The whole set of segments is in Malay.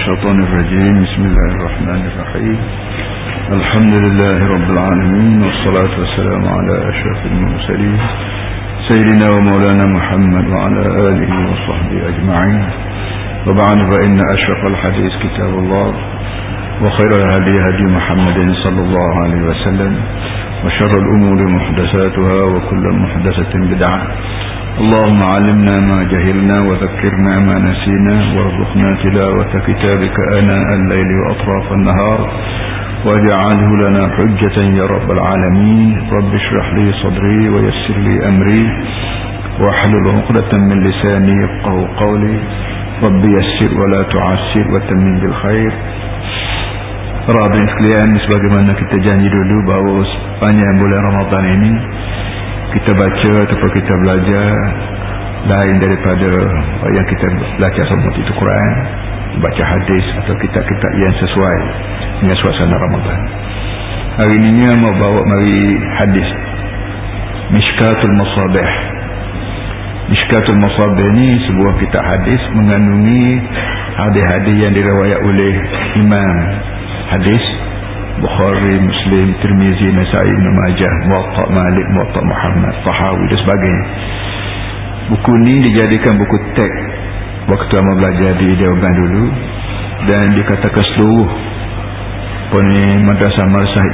الشيطان الرجيم. بسم الله الرحمن الرحيم. الحمد لله رب العالمين والصلاة والسلام على أشرف المرسلين سيدنا ومولانا محمد وعلى آله وصحبه أجمعين. وبعد فإن أشرف الحديث كتاب الله وخير الهدي هدي محمد صلى الله عليه وسلم وشر الأمور محدثاتها وكل محدثة بدعة. اللهم علمنا ما جهلنا وذكرنا ما نسينا وارزقنا تلاوة كتابك آناء الليل وأطراف النهار واجعله لنا حجة يا رب العالمين. رب اشرح لي صدري ويسر لي أمري واحلل عقدة من لساني يفقه قولي. رب يسر ولا تعسر وتمن بالخير. Rabbin sekalian sebagaimana kita janji dulu bahawa sepanjang bulan Ramadan ini kita baca atau kita belajar lain daripada yang kita belajar sama itu Quran baca hadis atau kitab-kitab yang sesuai dengan suasana Ramadan. Hari ini mau bawa mari hadis. Mishkatul Masabih. Mishkatul Masabih ini sebuah kitab hadis mengandungi hadis-hadis yang dirawayat oleh Imam hadis Bukhari, Muslim, Tirmizi, Nasai, Ibn Majah, Muwatta Malik, Muwatta Muhammad, Tahawi dan sebagainya. Buku ni dijadikan buku teks waktu Amal belajar di Dewan dulu dan dikatakan seluruh poni madrasah madrasah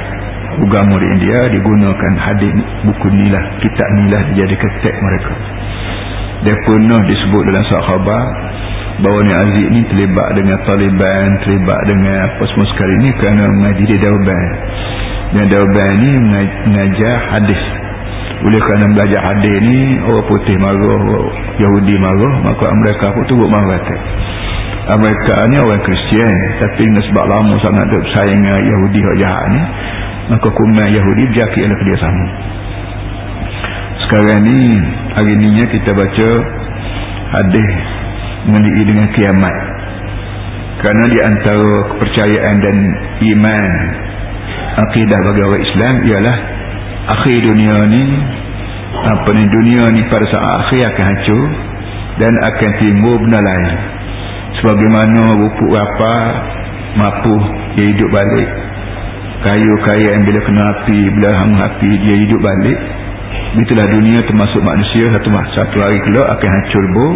agama di India digunakan hadis buku ni lah, kitab ni lah dijadikan teks mereka. Dia pernah disebut dalam sahabat bahawa ni Aziz ni terlibat dengan Taliban terlibat dengan apa semua sekali ni kerana mengaji di Dauban dan Dauban ni mengajar hadis. Oleh kerana belajar hadis ni orang putih marah Yahudi marah maka mereka pun turut marah mereka ni orang Kristian tapi sebab lama sangat bersaing dengan Yahudi yang jahat ni maka kumai Yahudi berjaki oleh kerjasama sekarang ni hari ni kita baca hadis mengenai dengan kiamat. Kerana di antara kepercayaan dan iman akidah bagi orang Islam ialah akhir dunia ni apa ni dunia ni pada saat akhir akan hancur dan akan timbul benda lain. Sebagaimana rupuk apa mampu dia hidup balik. Kayu-kayu yang bila kena api bila hang api dia hidup balik. Itulah dunia termasuk manusia satu satu hari kelak akan hancur bo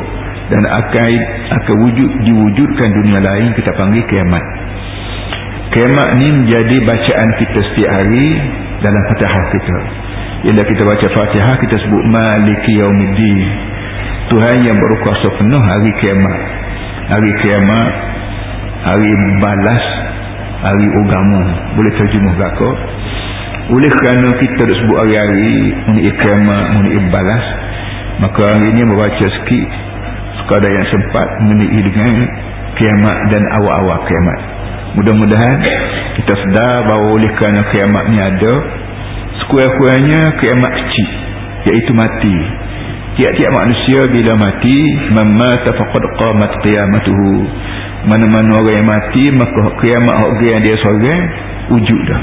dan akan akan wujud diwujudkan dunia lain kita panggil kiamat. Kiamat ni menjadi bacaan kita setiap hari dalam fatihah kita. Bila kita baca fatihah kita sebut maliki yaumiddin. Tuhan yang berkuasa penuh hari kiamat. Hari kiamat hari balas hari ugamu. Boleh terjemuh belakang oleh kerana kita sebut hari-hari mengenai kiamat mengenai balas maka hari ini membaca sikit sekadar yang sempat mengenai dengan kiamat dan awal-awal kiamat. Mudah-mudahan kita sedar bahawa oleh kerana kiamat ni ada sekurang-kurangnya kiamat kecil iaitu mati. Tiap-tiap manusia bila mati mamma tafaqad qamat qiyamatuhu. Mana-mana orang yang mati maka kiamat orang yang dia seorang wujud dah.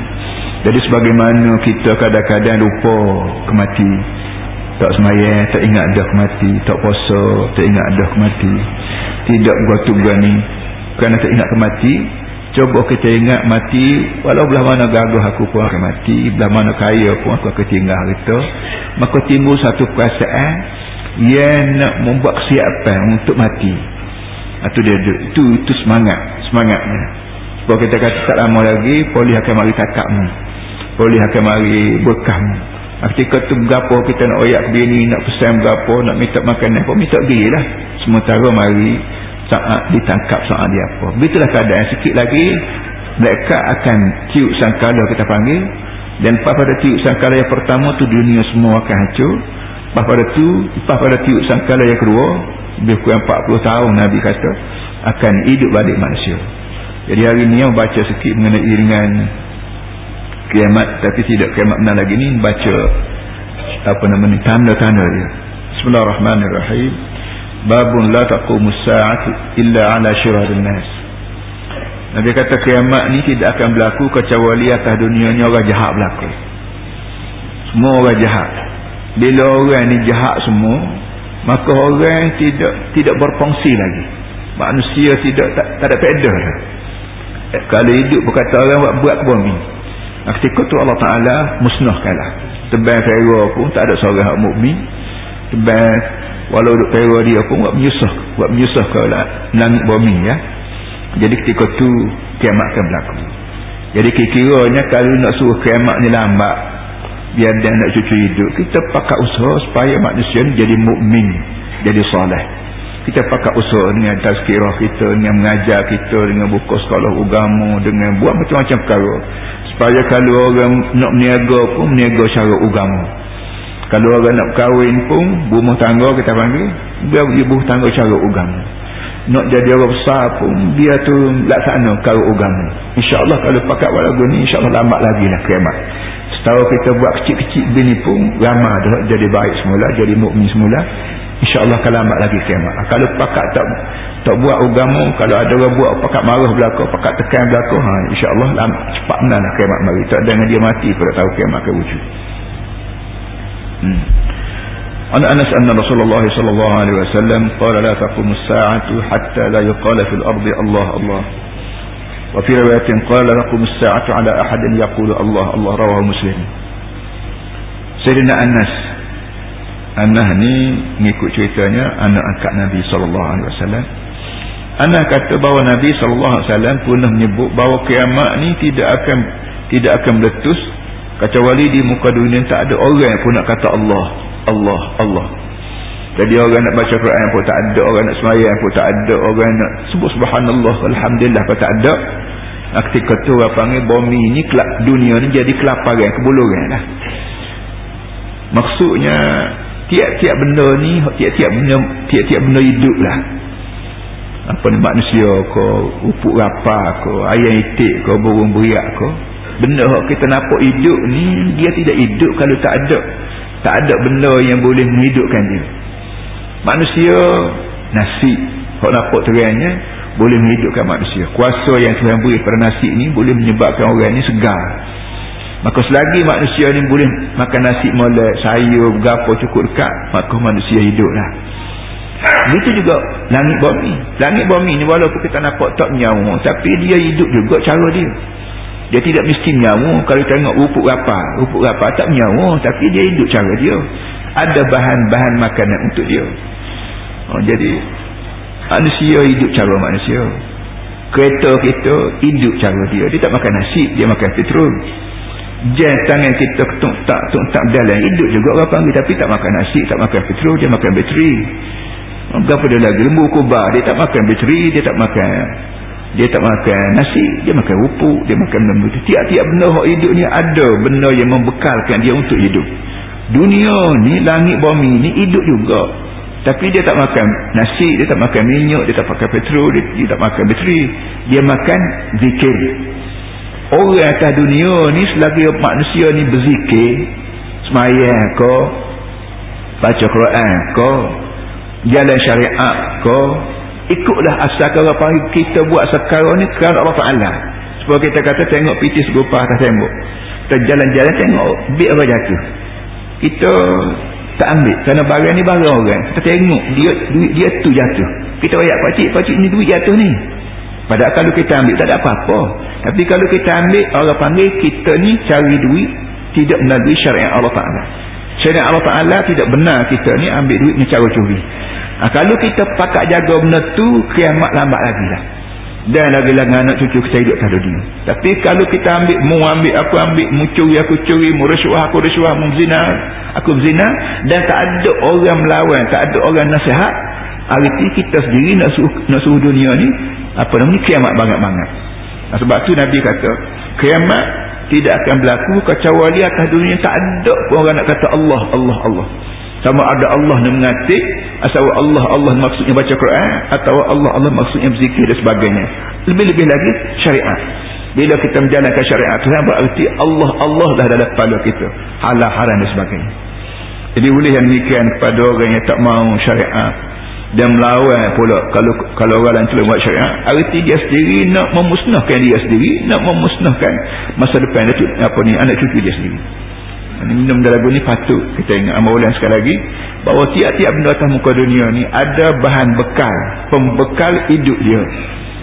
Jadi sebagaimana kita kadang-kadang lupa kemati tak semayang, tak ingat dah mati tak puasa, tak ingat dah mati. Tidak buat berani. Kerana tak ingat kemati coba kita ingat mati walau belah mana gagah aku pun akan mati belah mana kaya pun aku akan tinggal harta maka timbul satu perasaan yang nak membuat kesiapan untuk mati. Itu dia itu, itu semangat semangatnya. Sebab kita kata tak lama lagi polis akan mari takakmu polis akan mari berkahmu ketika tu berapa kita nak oyak ke bini nak pesan berapa nak minta makanan apa minta pergi lah. Sementara mari saat ditangkap saat dia apa. Begitulah keadaan. Sikit lagi mereka akan tiup sangkala kita panggil. Dan lepas pada tiup sangkala yang pertama tu dunia semua akan hancur. Lepas pada tu lepas pada tiup sangkala yang kedua lebih kurang 40 tahun Nabi kata akan hidup balik manusia. Jadi hari ni yang baca sikit mengenai dengan kiamat tapi tidak kiamat benar lagi ni baca apa nama ni tanda-tanda dia. Bismillahirrahmanirrahim. Babun la taqumu sa'atu illa ala syirarin nas. Nabi kata kiamat ni tidak akan berlaku kecuali atas dunia ni orang jahat berlaku. Semua orang jahat. Bila orang ni jahat semua maka orang tidak tidak berfungsi lagi. Manusia tidak tak, tak ada pedah eh, kalau hidup berkata orang buat, buat bumi ketika tu Allah Ta'ala musnahkanlah. Tebal fera pun tak ada seorang hak mukmin. Tebal walau duk fera dia pun buat menyusah buat menyusah ke langit bumi ya. Jadi ketika tu kiamat akan berlaku. Jadi kira-kiranya kalau nak suruh kiamat ni lambat biar dia nak cucu hidup kita pakai usaha supaya manusia ni jadi mukmin jadi soleh. Kita pakai usaha dengan tazkirah kita dengan mengajar kita dengan buka sekolah agama dengan buat macam-macam perkara supaya kalau orang nak meniaga pun meniaga cara agama kalau orang nak kahwin pun rumah tangga kita panggil biar ibu tangga cara agama nak jadi orang besar pun dia tu laksana cara agama insyaAllah kalau pakai walaupun ni insyaAllah lambat lagi lah kiamat. Setahu kita buat kecil-kecil bini pun ramah dah jadi baik semula jadi mukmin semula InsyaAllah kalau lagi kiamat. Kalau pakat tak tak buat agama, kalau ada orang buat pakat marah belaka, pakat tekan belaka, ha, insyaAllah cepat benar lah kiamat mari. Tak dengan dia mati pun tahu kiamat akan wujud. Hmm. An Anas anna Rasulullah sallallahu alaihi wasallam qala la taqumu as-sa'atu hatta la yuqala fil ardi Allah Allah. Wa fi riwayatin qala la taqumu as-sa'atu ala ahadin yaqulu Allah Allah rawahu Muslim. Sayyidina Anas Anak ni mengikut ceritanya anak angkat Nabi sallallahu alaihi wasallam. Anak kata bahawa Nabi sallallahu alaihi wasallam pernah menyebut bahawa kiamat ni tidak akan tidak akan meletus kecuali di muka dunia tak ada orang yang pun nak kata Allah, Allah, Allah. Jadi orang nak baca Quran pun tak ada, orang nak sembahyang pun tak ada, orang nak sebut subhanallah, alhamdulillah pun tak ada. Ketika tu orang panggil bumi ni dunia ni jadi kelaparan, kebuluran lah. Maksudnya tiap-tiap benda ni tiap-tiap benda tiap-tiap benda hidup lah apa ni manusia ke upuk rapa ke ayam itik ke burung beriak ke benda yang kita nampak hidup ni dia tidak hidup kalau tak ada tak ada benda yang boleh menghidupkan dia. Manusia nasi kalau nampak terangnya boleh menghidupkan manusia. Kuasa yang Tuhan beri pada nasi ni boleh menyebabkan orang ni segar Maka selagi manusia ni boleh makan nasi molek, sayur, gapo cukup dekat, maka manusia hiduplah. Itu juga langit bumi. Langit bumi ni walaupun kita nampak tak nyawa, tapi dia hidup juga cara dia. Dia tidak mesti nyawa kalau tengok rupuk apa. Rupuk apa tak nyawa, tapi dia hidup cara dia. Ada bahan-bahan makanan untuk dia. Oh, jadi, manusia hidup cara manusia. Kereta kita hidup cara dia. Dia tak makan nasi, dia makan petrol. Jan tangan kita tuk tak tuk tak berjalan hidup juga orang panggil tapi tak makan nasi tak makan petrol dia makan bateri. Berapa dia lagi? Lembu kubah dia tak makan bateri dia tak makan dia tak makan nasi dia makan rupuk dia makan benda. Tiap-tiap benda hidup ni ada benda yang membekalkan dia untuk hidup. Dunia ni langit bumi ni hidup juga. Tapi dia tak makan nasi dia tak makan minyak dia tak makan petrol dia, dia tak makan bateri. Dia makan zikir orang atas dunia ni selagi manusia ni berzikir semayang ko baca Quran ko jalan syariat ko ikutlah asal kalau kita buat sekarang ni kerana Allah Ta'ala. Sebab kita kata tengok piti segupah atas tembok. Kita jalan-jalan tengok biar apa jatuh. Kita tak ambil kerana barang ni barang orang. Kita tengok dia duit dia tu jatuh. Kita rayak pakcik pakcik ni duit jatuh ni Padahal kalau kita ambil tak ada apa-apa. Tapi kalau kita ambil Allah panggil kita ni cari duit tidak melalui syariat Allah Ta'ala. Syariat Allah Ta'ala tidak benar kita ni ambil duit ni cara curi. Ha, kalau kita pakat jaga benda tu kiamat lambat lagi lah. Dan lagi-lagi anak cucu kita hidup tak dunia. Tapi kalau kita ambil, mu ambil, aku ambil, mu curi, aku curi, mu rasuah, aku rasuah, mu zina, aku zina. Dan tak ada orang melawan, tak ada orang nasihat. Arti kita sendiri nak suruh, nak suruh dunia ni apa nama ni kiamat banget-banget sebab tu Nabi kata kiamat tidak akan berlaku kecuali atas dunia tak ada pun orang nak kata Allah Allah Allah. Sama ada Allah yang mengatik asal Allah Allah maksudnya baca Quran atau Allah Allah maksudnya berzikir dan sebagainya. Lebih-lebih lagi syariat. Bila kita menjalankan syariat Tuhan berarti Allah Allah dah dalam kepala kita. Halal haram dan sebagainya. Jadi boleh yang demikian kepada orang yang tak mau syariat dan melawan pula. Kalau kalau orang lain telah buat syariat arti dia sendiri nak memusnahkan dia sendiri nak memusnahkan masa depan dia apa ni anak cucu dia sendiri. Ini minum dalam lagu ni patut. Kita ingat amalan sekali lagi bahawa tiap-tiap benda atas muka dunia ni ada bahan bekal pembekal hidup dia.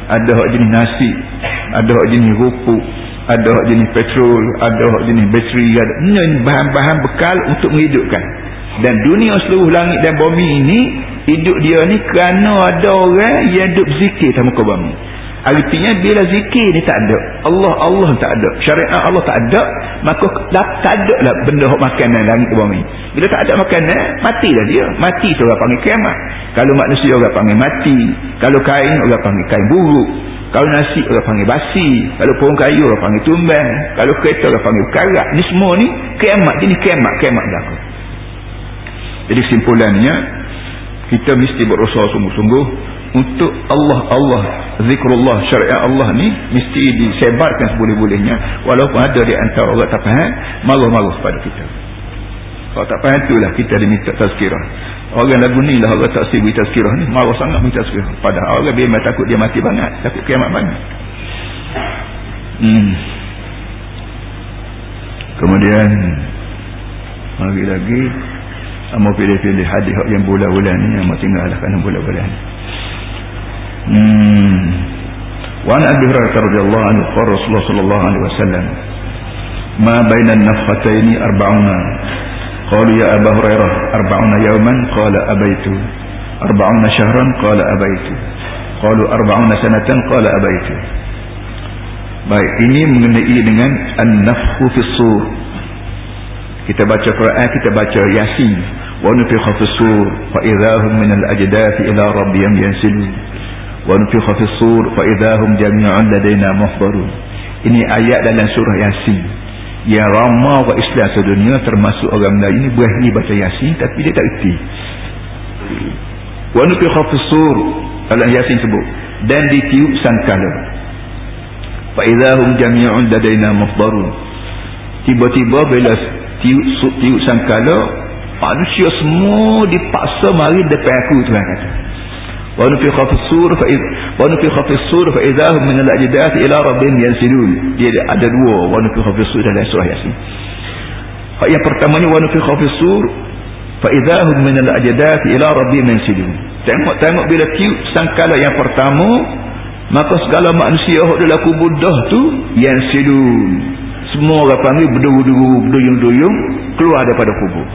Ada hak jenis nasi ada hak jenis rupuk ada hak jenis petrol ada hak jenis bateri ada bahan-bahan bekal untuk menghidupkan. Dan dunia seluruh langit dan bumi ini hidup dia ni kerana ada orang yang hidup zikir atas muka bumi Artinya bila zikir ni tak ada. Allah Allah tak ada. Syariat Allah tak ada. Maka tak ada lah benda makanan langit bumi. Bila tak ada makanan, matilah dia. Mati tu orang panggil kiamat. Kalau manusia orang panggil mati. Kalau kain orang panggil kain buruk. Kalau nasi orang panggil basi. Kalau pohon kayu orang panggil tumbang. Kalau kereta orang panggil karat. Ni semua ni kiamat. Ini kiamat. Kiamat berlaku. Jadi kesimpulannya, kita mesti berusaha sungguh-sungguh untuk Allah Allah zikrullah syariat Allah ni mesti disebarkan seboleh-bolehnya. Walaupun ada di antara orang tak faham malu-malu pada kita. Kalau tak faham itulah kita diminta tazkirah. Orang lagu ni lah orang tak sibuk tazkirah ni malu sangat minta tazkirah. Padahal orang biar takut dia mati banget takut kiamat banget hmm. kemudian lagi-lagi Amor pilih-pilih hadis yang bulan-bulan ni Amor tinggallah kan bulan-bulan ni. Hmm. Wa Abi Hurairah radhiyallahu anhu qala Rasulullah sallallahu alaihi wasallam Ma bainan nafhataini arba'una? Qala ya Abu Hurairah arba'una yawman? Qala abaitu. Arba'una shahran? Qala abaitu. Qalu arba'una sanatan? Qala abaitu. Baik ini mengenai dengan an-nafhu fi sur Kita baca Quran kita baca Yasin. wa nufikha fi sur fa idahum min al-ajdathi ila rabbihim yansilun ونفخ في الصور فإذا هم جميع لدينا محضرون ini ayat dalam surah Yasin yang ramah wa Islam sedunia termasuk orang Melayu ini berani baca Yasin tapi dia tak erti ونفخ في الصور dalam Yasin sebut dan ditiup sangkala فإذا هم جميع لدينا محضرون tiba-tiba bila tiup, tiup sangkala manusia semua dipaksa mari depan aku tuan kata. Wa nufikha fi sur fa id wa nufikha fi sur fa idahum min al ajdath ila rabbihim yansilun dia ada dua wa nufikha fi sur dalam surah yasin fa yang pertamanya wa nufikha fi sur fa idahum min al ajdath ila rabbihim yansilun tengok tengok bila tiup sangkala yang pertama maka segala manusia yang dalam kubur dah tu yansilun semua orang panggil berduyung-duyung berduyung-duyung keluar daripada kubur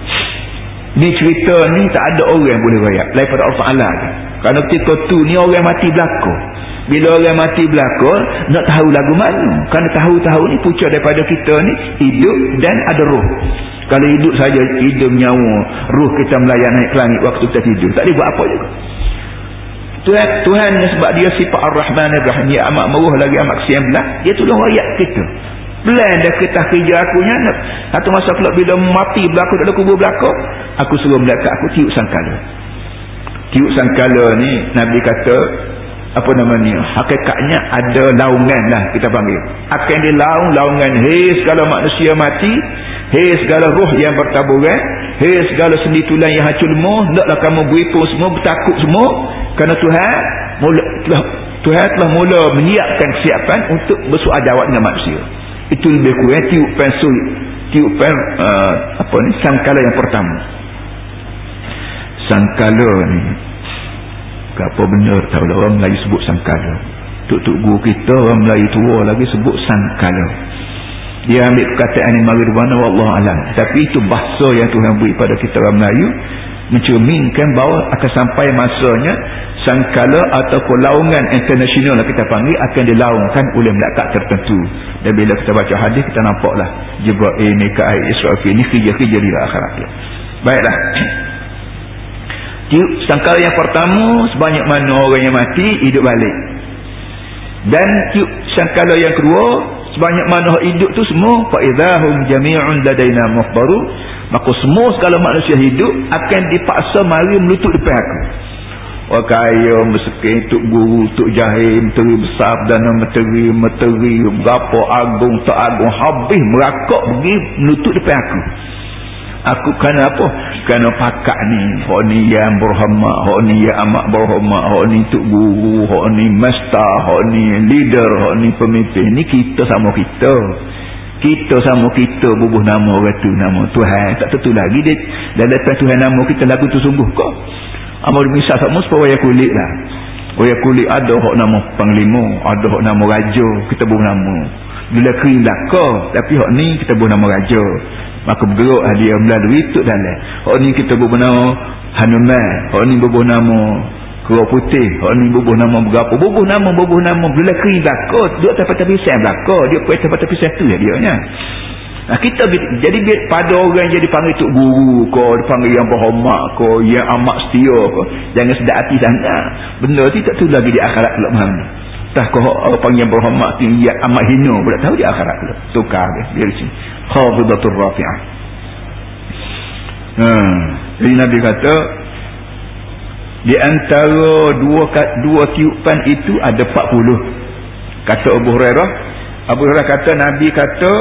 ni cerita ni tak ada orang boleh rayak daripada Allah Ta'ala kerana ketika tu ni orang mati belakang bila orang mati belakang nak tahu lagu mana kerana tahu-tahu ni pucuk daripada kita ni hidup dan ada roh. Kalau hidup saja hidup nyawa roh kita melayan naik ke langit waktu kita tidur tak boleh buat apa juga. Tuhan, Tuhan sebab dia sifat Ar-Rahman Ar-Rahim. Dia amat meruh lagi amat kesian belah. Dia tolong rakyat kita Plan dah ketah kerja aku nak. Satu masa pula bila mati berlaku dalam kubur belakang. Aku suruh melihat aku tiup sangkala. Tiup sangkala ni Nabi kata. Apa nama ni? Hakikatnya ada laungan lah kita panggil. Akan dia laung, laungan. Hei segala manusia mati. Hei segala roh yang bertaburan. Hei segala sendi tulang yang hancur lemah. Naklah kamu beripun semua, bertakut semua. Kerana Tuhan mula, Tuhan telah mula menyiapkan kesiapan untuk bersuat jawab dengan manusia itu lebih kurang tiup pensul tiup pen uh, apa ni sangkala yang pertama. Sangkala ni apa benar tahu lah orang Melayu sebut sangkala. Tuk-tuk guru kita orang Melayu tua lagi sebut sangkala. Dia ambil perkataan yang mari mana Allah alam. Tapi itu bahasa yang Tuhan beri pada kita orang Melayu mencerminkan bahawa akan sampai masanya sangkala atau laungan internasional lah kita panggil akan dilaungkan oleh melakat tertentu. Dan bila kita baca hadis kita nampaklah Jibra'il, Mikael, Israfil ni kerja-kerja di akhirat. Baiklah. Sangkala yang pertama sebanyak mana orang yang mati hidup balik. Dan sangkala yang kedua sebanyak mana hidup tu semua fa idahum jami'un ladaina muhbaru maka semua segala manusia hidup akan dipaksa mari melutut depan aku. Orang kaya miskin tuk guru tuk jahil menteri besar dan menteri menteri berapa agung tak agung habis merakak pergi menutup depan aku aku kerana apa? Kerana pakak ni. Hak ni yang berhormat hak ni yang amat berhormat hak ni tuk guru hak ni master hak ni leader hak ni pemimpin. Ni kita sama kita. Kita sama kita bubuh nama orang tu nama Tuhan. Tak tentu lagi dia. Dan lepas Tuhan nama kita lagu tu sungguh kok. Amal misal sama supaya kulit lah. Waya kulit ada hak nama panglima, ada hak nama raja, kita buang nama. Bila kering belakang, tapi hak ni kita buang nama raja. Maka bergerak dia melalui tu dalam. Hak ni kita buang nama Hanuman, hak ni buang nama Kura putih, hak ni bubuh nama berapa? Bubuh nama, bubuh nama. Bila kering belakang, duduk tepi-tepi sen belakang. Dia pergi tepi-tepi sen tu ya dia nya. Nah, kita jadi pada orang yang jadi panggil tok guru ko dipanggil yang berhormat ko yang amat setia ko jangan sedap hati sangat benda tu tak tu lagi di akhirat pula mahal tak kau orang panggil yang berhormat yang amat hina pula. Tahu di akhirat pula tukar dia biar sini. Khafidatul rafi'ah. Hmm. jadi Nabi kata di antara dua dua tiupan itu ada 40 kata Abu Hurairah Abu Hurairah kata Nabi kata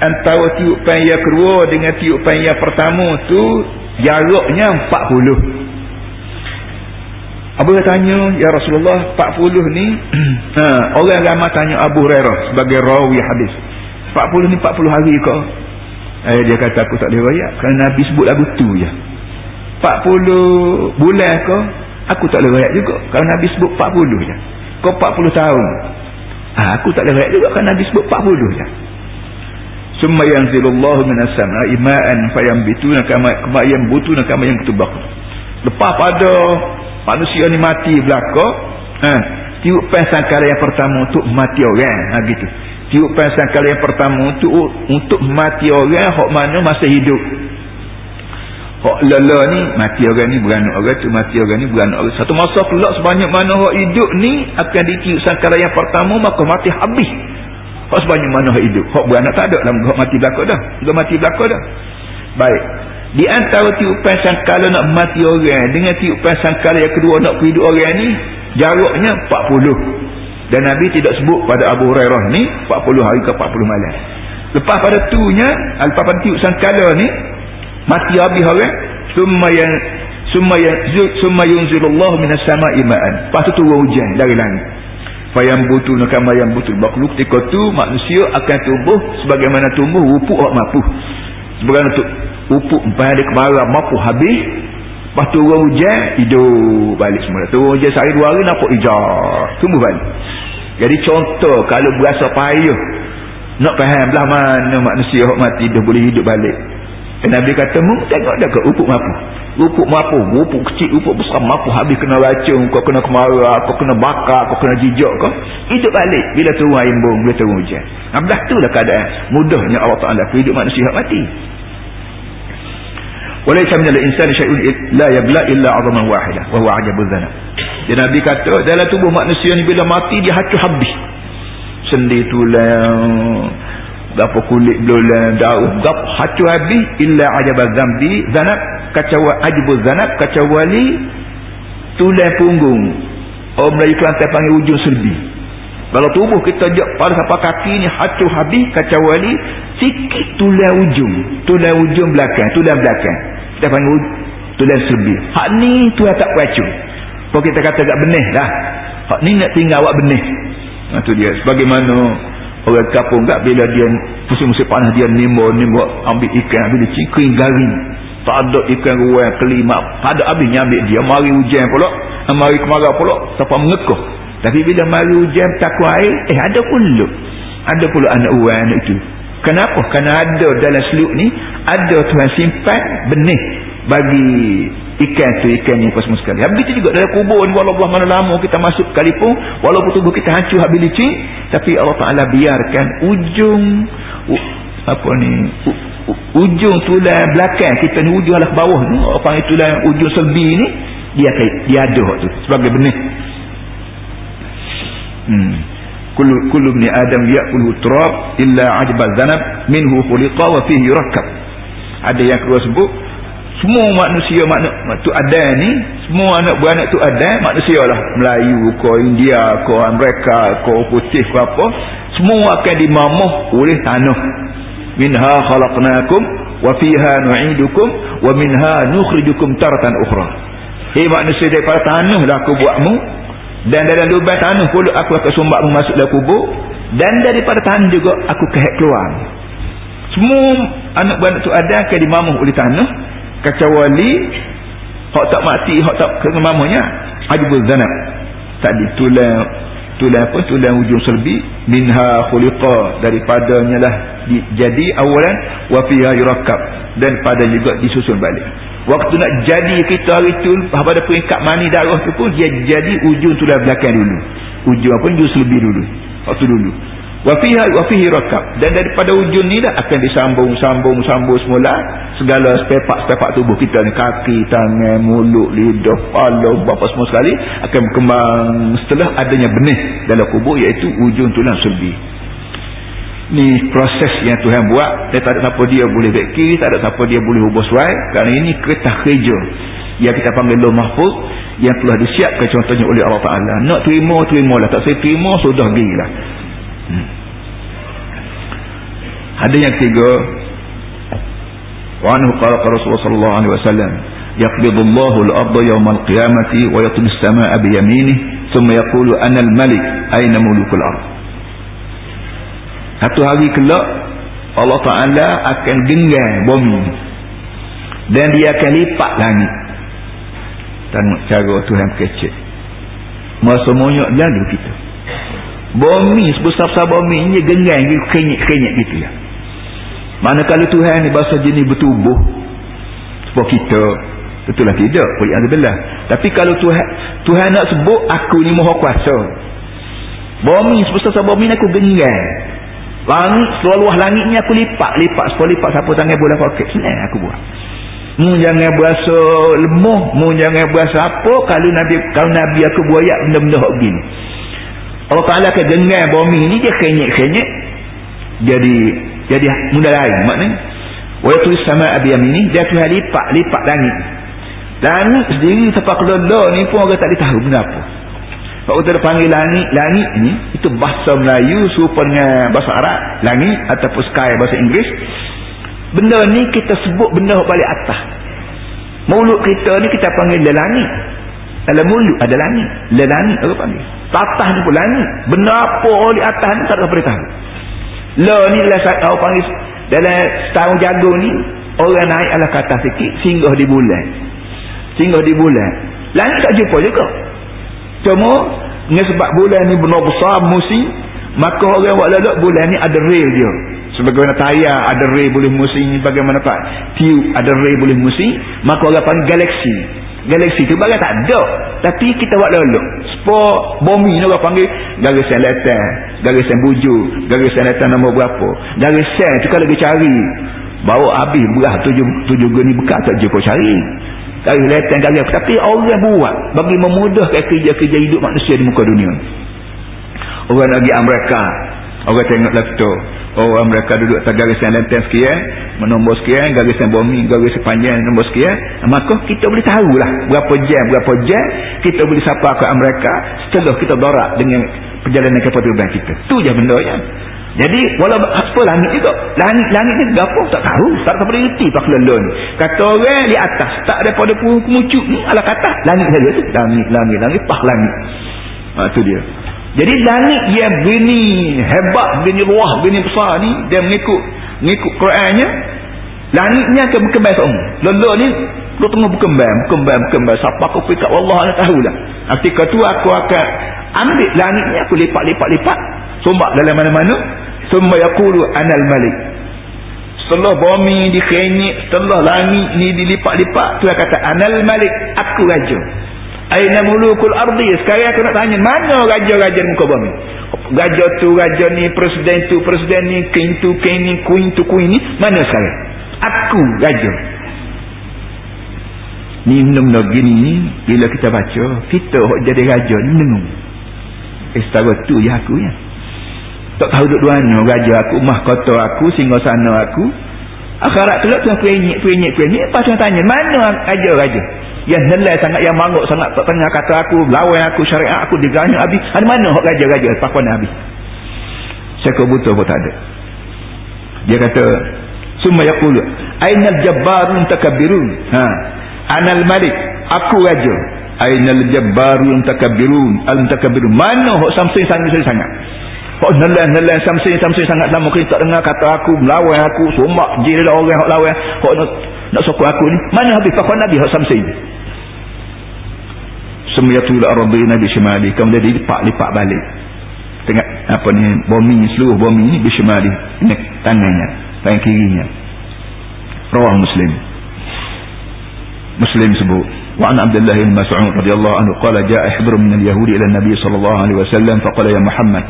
antara tiupan yang kedua dengan tiupan yang pertama tu jaraknya 40 Abu tanya ya Rasulullah 40 ni ha, orang ramai tanya Abu Hurairah sebagai rawi hadis. 40 ni 40 hari ke? Eh, dia kata aku tak boleh rakyat kerana Nabi sebut lagu tu je. 40 bulan ke? Aku tak boleh rakyat juga kerana Nabi sebut 40 je. Kau 40 tahun? Ha, aku tak boleh rakyat juga kerana Nabi sebut 40 je. Summa yanzilullahu minas sama'i ma'an fayambituna kama yambutuna kama yang ketubak lepas pada manusia ni mati belaka ha tiup sangkala yang pertama untuk mati orang ha gitu tiup sangkala yang pertama untuk untuk mati orang hok mana masih hidup hok lala ni mati orang ni beranak orang tu mati orang ni beranak orang satu masa pula sebanyak mana hok hidup ni akan ditiup sangkala yang pertama maka mati habis Hak sebanyak mana hak hidup. Hak beranak tak ada. Hak mati belakang dah. Sudah mati belakang dah. Baik. Di antara tiupan sangkala nak mati orang. Dengan tiupan sangkala yang kedua nak hidup orang ni. Jaraknya 40. Dan Nabi tidak sebut pada Abu Hurairah ni. 40 hari ke 40 malam. Lepas pada tu nya. Lepas pada tiup sangkala ni. Mati habis orang. Summa yang. Summa yang. Summa yunzilullah minas sama imaan. Lepas tu turun hujan dari langit fayam butu nakama yang butul makhluk ketika tu manusia akan tumbuh sebagaimana tumbuh rupuk hak mapuh sebagaimana tu rupuk balik kemarah mapuh habis. Lepas tu orang hujan hidup balik semula. Tu hujan sehari dua hari nampak hijau tumbuh balik. Jadi contoh kalau berasa payah nak faham belah mana manusia hak mati dia boleh hidup balik Nabi kata mu tengok dah ke rupuk mapuh rupuk mapuh rupuk kecil rupuk besar mapuh habis kena racun kau kena kemarah kau kena bakar kau kena jijak kau. Hidup balik. Bila turun air bung bila turun hujan. Abdah tu lah keadaan. Mudahnya Allah Ta'ala hidup manusia mati. Walaysa minal insani syai'un la yabla illa azaman wahidah wa huwa ajabu dhanab dan Nabi kata dalam tubuh manusia ni bila mati dia hancur habis. Sendi tulang gapo kulit belulang daun gapo hacu habis illa ajaba zambi zanab kacawa ajibu zanab kacawali tulang punggung. Orang Melayu Kelantan panggil ujung selbi kalau tubuh kita jok pada sampai kaki ni hacu habis kacawali sikit tulang ujung. Tulang ujung belakang tulang belakang. Kita panggil tulang selbi hak ni tu tak pacu. Kalau kita kata tak benih dah. Hak ni nak tinggal awak benih. Itu dia. Sebagaimana orang kapung tak bila dia musim-musim panas dia nimba ambil ikan ambil cikring garing. Tak ada ikan ruang kelima tak ada habisnya ambil dia. Mari hujan pula mari kemarau pula siapa mengekoh tapi bila mari hujan takut air eh ada pula ada pula anak uang itu. Kenapa? Kerana ada dalam seluk ni ada Tuhan simpan benih bagi ikan tu ikan ni apa semua sekali. Habis tu juga dalam kubur ni walaupun mana lama kita masuk sekalipun walaupun tubuh kita hancur habis licin tapi Allah Ta'ala biarkan ujung apa ni ujung tulang belakang kita ni ujung alas bawah ni apa itu tulang ujung selbi ni dia dia ada tu sebagai benih. Hmm. Kullu kullu ibn adam ya'kulu turab illa ajba dhanab minhu khuliqa wa fihi yurakkab ada yang kedua sebut semua manusia makna tu ada ni semua anak beranak tu ada manusia lah. Melayu ko India ko Amerika ko putih ko apa semua akan dimamuh oleh tanah. Minha khalaqnakum wa fiha nu'idukum wa minha nukhrijukum taratan ukhra. Hei manusia daripada tanah lah aku buatmu dan dalam lubang tanah pula aku akan sumbakmu masuk dalam kubur dan daripada tanah juga aku kehek keluar. Semua anak beranak tu ada akan dimamuh oleh tanah kecuali hak tak mati hak tak kena mamanya ajbul zanab. Tadi tulang tulang apa tulang ujung serbi minha khuliqa daripadanya lah jadi awalan wa fiha yurakab dan pada juga disusun balik. Waktu nak jadi kita hari tu pada peringkat mani darah tu pun dia jadi ujung tulang belakang dulu. Ujung apa ujung serbi dulu. Waktu dulu wafiha wafihi rakab. Dan daripada ujung ni dah akan disambung sambung sambung semula. Segala sepak-sepak tubuh kita ni kaki tangan mulut lidah kepala apa semua sekali akan berkembang setelah adanya benih dalam kubur iaitu ujung tulang serbi ni proses yang Tuhan buat. Dia tak ada siapa dia boleh beki tak ada siapa dia boleh ubah suai. Kerana ini kereta kerja yang kita panggil loh mahfuz yang telah disiapkan contohnya oleh Allah Ta'ala. Nak terima terima lah. Tak saya terima sudah gila. Hadis yang ketiga. Wa anhu qala Rasulullah sallallahu alaihi wasallam yaqbidu Allahu al-ardha yawm al-qiyamati wa yatmis as-samaa'a bi yaminihi thumma yaqulu ana al-malik ayna mulukul ardh Satu hari kelak Allah Taala akan genggam bumi. Dan dia akan lipat langit. Tengok cara Tuhan kecil. Masa monyok lalu kita bumi sebesar-besar bumi ini gengang kenyek-kenyek gitu ya. Manakala Tuhan ni bahasa jenis bertubuh sebab kita itulah tidak belah. tapi kalau Tuhan Tuhan nak sebut aku ni maha kuasa. Bumi sebesar-besar bumi ni aku gengang langit seluruh langit ni aku lipat lipat sepuluh lipat siapa tangan bola poket senang aku buat. Mu jangan berasa lemah mu jangan berasa apa kalau Nabi kalau Nabi aku buat benda-benda begini Allah Ta'ala akan gengar bumi ni dia kenyek-kenyek. Jadi jadi mudah lain maknanya. Waktu sama abiyam ini dia tuhan lipat lipat langit. Langit sendiri tempat kelolo ni pun orang tak tahu benda apa. Kalau kita panggil langit langit ni itu bahasa Melayu serupa dengan bahasa Arab langit ataupun sky bahasa Inggeris. Benda ni kita sebut benda balik atas. Mulut kita ni kita panggil langit dalam mulut ada langit langit apa panggil Tatah ni pun langit. Benda apa di atas ni tak ada beritahu. La ni lah saya panggil dalam setahun jagung ni orang naik ala kata sikit singgah di bulan. Singgah di bulan. Langit tak jumpa juga. Cuma ni sebab bulan ni benar besar musim maka orang buat lalu bulan ni ada rail dia. Sebagaimana tayar ada rail boleh musim bagaimana pak tube ada rail boleh musim maka orang panggil galaksi galaksi tu bagai tak ada. Tapi kita buat lolok sport bumi ni orang panggil. Garisan letan garisan buju garisan letan nombor berapa. Garisan tu kalau dia cari bawa habis berah tujuh, tujuh geni bekas tak jumpa cari. Garis letan garis tapi orang buat bagi memudahkan kerja-kerja hidup manusia di muka dunia. Orang lagi Amerika orang tengok laptop orang mereka duduk atas garisan lenteng sekian menombor sekian garisan bumi garisan panjang nombor sekian. Maka kita boleh tahulah berapa jam berapa jam kita boleh sapa ke mereka setelah kita dorak dengan perjalanan terbang kita. Tu je benda ya. Jadi walau apa langit juga langit-langit ni apa tak tahu tak boleh reti pak lelon kata orang di atas tak ada pada kemucuk ni ala kata langit saja tu. Langit langit langit pah langit. Ha, tu dia jadi langit yang begini hebat, begini luah, begini besar ni, dia mengikut mengikut Qurannya, langitnya akan berkembang semua. Lelah ni, lu tengah berkembang, berkembang, berkembang. Siapa aku pergi kat Allah, Allah tahulah. Ketika tu aku akan ambil langit ni, aku lipat-lipat-lipat. Sumbak dalam mana-mana. Sumba yakulu anal malik. Setelah bumi dikenyik, setelah langit ni dilipat-lipat, tu kata anal malik, aku raja. Aina mulukul ardi. Sekarang aku nak tanya, mana raja-raja muka bumi? Raja tu, raja ni, presiden tu, presiden ni, king tu, king ni, queen tu, queen ni. Mana sekarang? Aku raja. Ni benda-benda gini ni, bila kita baca, kita jadi raja ni menengung. Eh, setara tu je aku ya. Tak tahu duduk mana raja aku, mahkota aku, singgah sana aku. Akhirat tu lah tu aku inyik. Lepas tu tanya, mana raja-raja? Yang helai sangat yang manguk sangat. Tak tengah kata aku lawan aku syariat aku diganya habis. Ada mana hak raja-raja pakuan habis? Saya butuh pun tak ada. Dia kata summa yaqulu ainal jabbarun takabbirun ha. Anal malik aku raja. Ainal jabbarun takabbirun al mutakabbirun mana hak samsung sangat? Sangat kok nelan-nelan samsing-samsing sangat lama kita tak dengar kata aku melawan aku somak jira orang yang lawan. Kok nak, nak sokong aku ni. Mana habis? Fakon Nabi hak samsing semiyatul arabi Nabi Syamali kemudian dilipat-lipat balik tengok apa ni bumi seluruh bumi ni bisyamali ini tangannya tangan kirinya rawah muslim muslim sebut وعن عبد الله بن مسعود رضي الله عنه قال جاء حبر من اليهود إلى النبي صلى الله عليه وسلم فقال يا محمد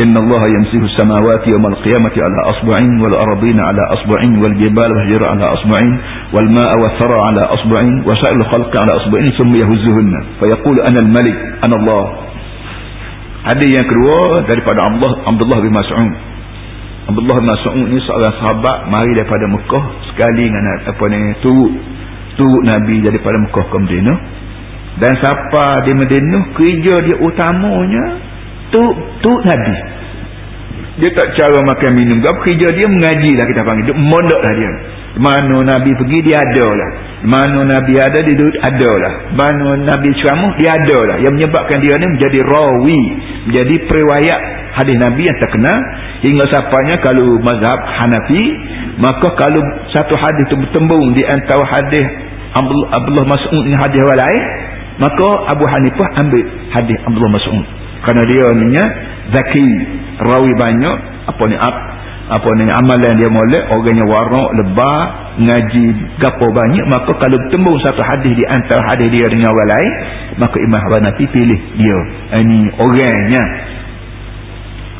إن الله يمسك السماوات يوم القيامة على أصبعين والأرضين على أصبعين والجبال والحجر على أصبعين والماء والثرى على أصبعين وسائر الخلق على أصبعين ثم يهزهن فيقول أنا الملك أنا الله Hadis yang kedua daripada Allah Abdullah bin Mas'ud. Abdullah bin Mas'ud ni seorang sahabat mari daripada Mekah sekali dengan apa ni turut turut Nabi daripada Mekah ke Madinah. Dan siapa di Madinah kerja dia utamanya tu tu Nabi. Dia tak cara makan minum. Gap kerja dia mengaji lah kita panggil. Mondok lah dia. Mana Nabi pergi dia ada lah. Mana Nabi ada dia ada lah. Mana Nabi ceramah dia ada lah. Yang menyebabkan dia ni menjadi rawi. Menjadi periwayat hadis Nabi yang terkenal. Hingga sapanya kalau mazhab Hanafi. Maka kalau satu hadis itu bertembung di antara hadis Abdullah Mas'ud dengan hadis lain. Maka Abu Hanifah ambil hadis Abdullah Mas'ud. Kerana dia ni zaki rawi banyak apa ni apa ni amalan dia molek orangnya warak lebar ngaji gapo banyak maka kalau bertemu satu hadis di antara hadis dia dengan orang lain maka Imam Hanafi pilih dia. Ini orangnya.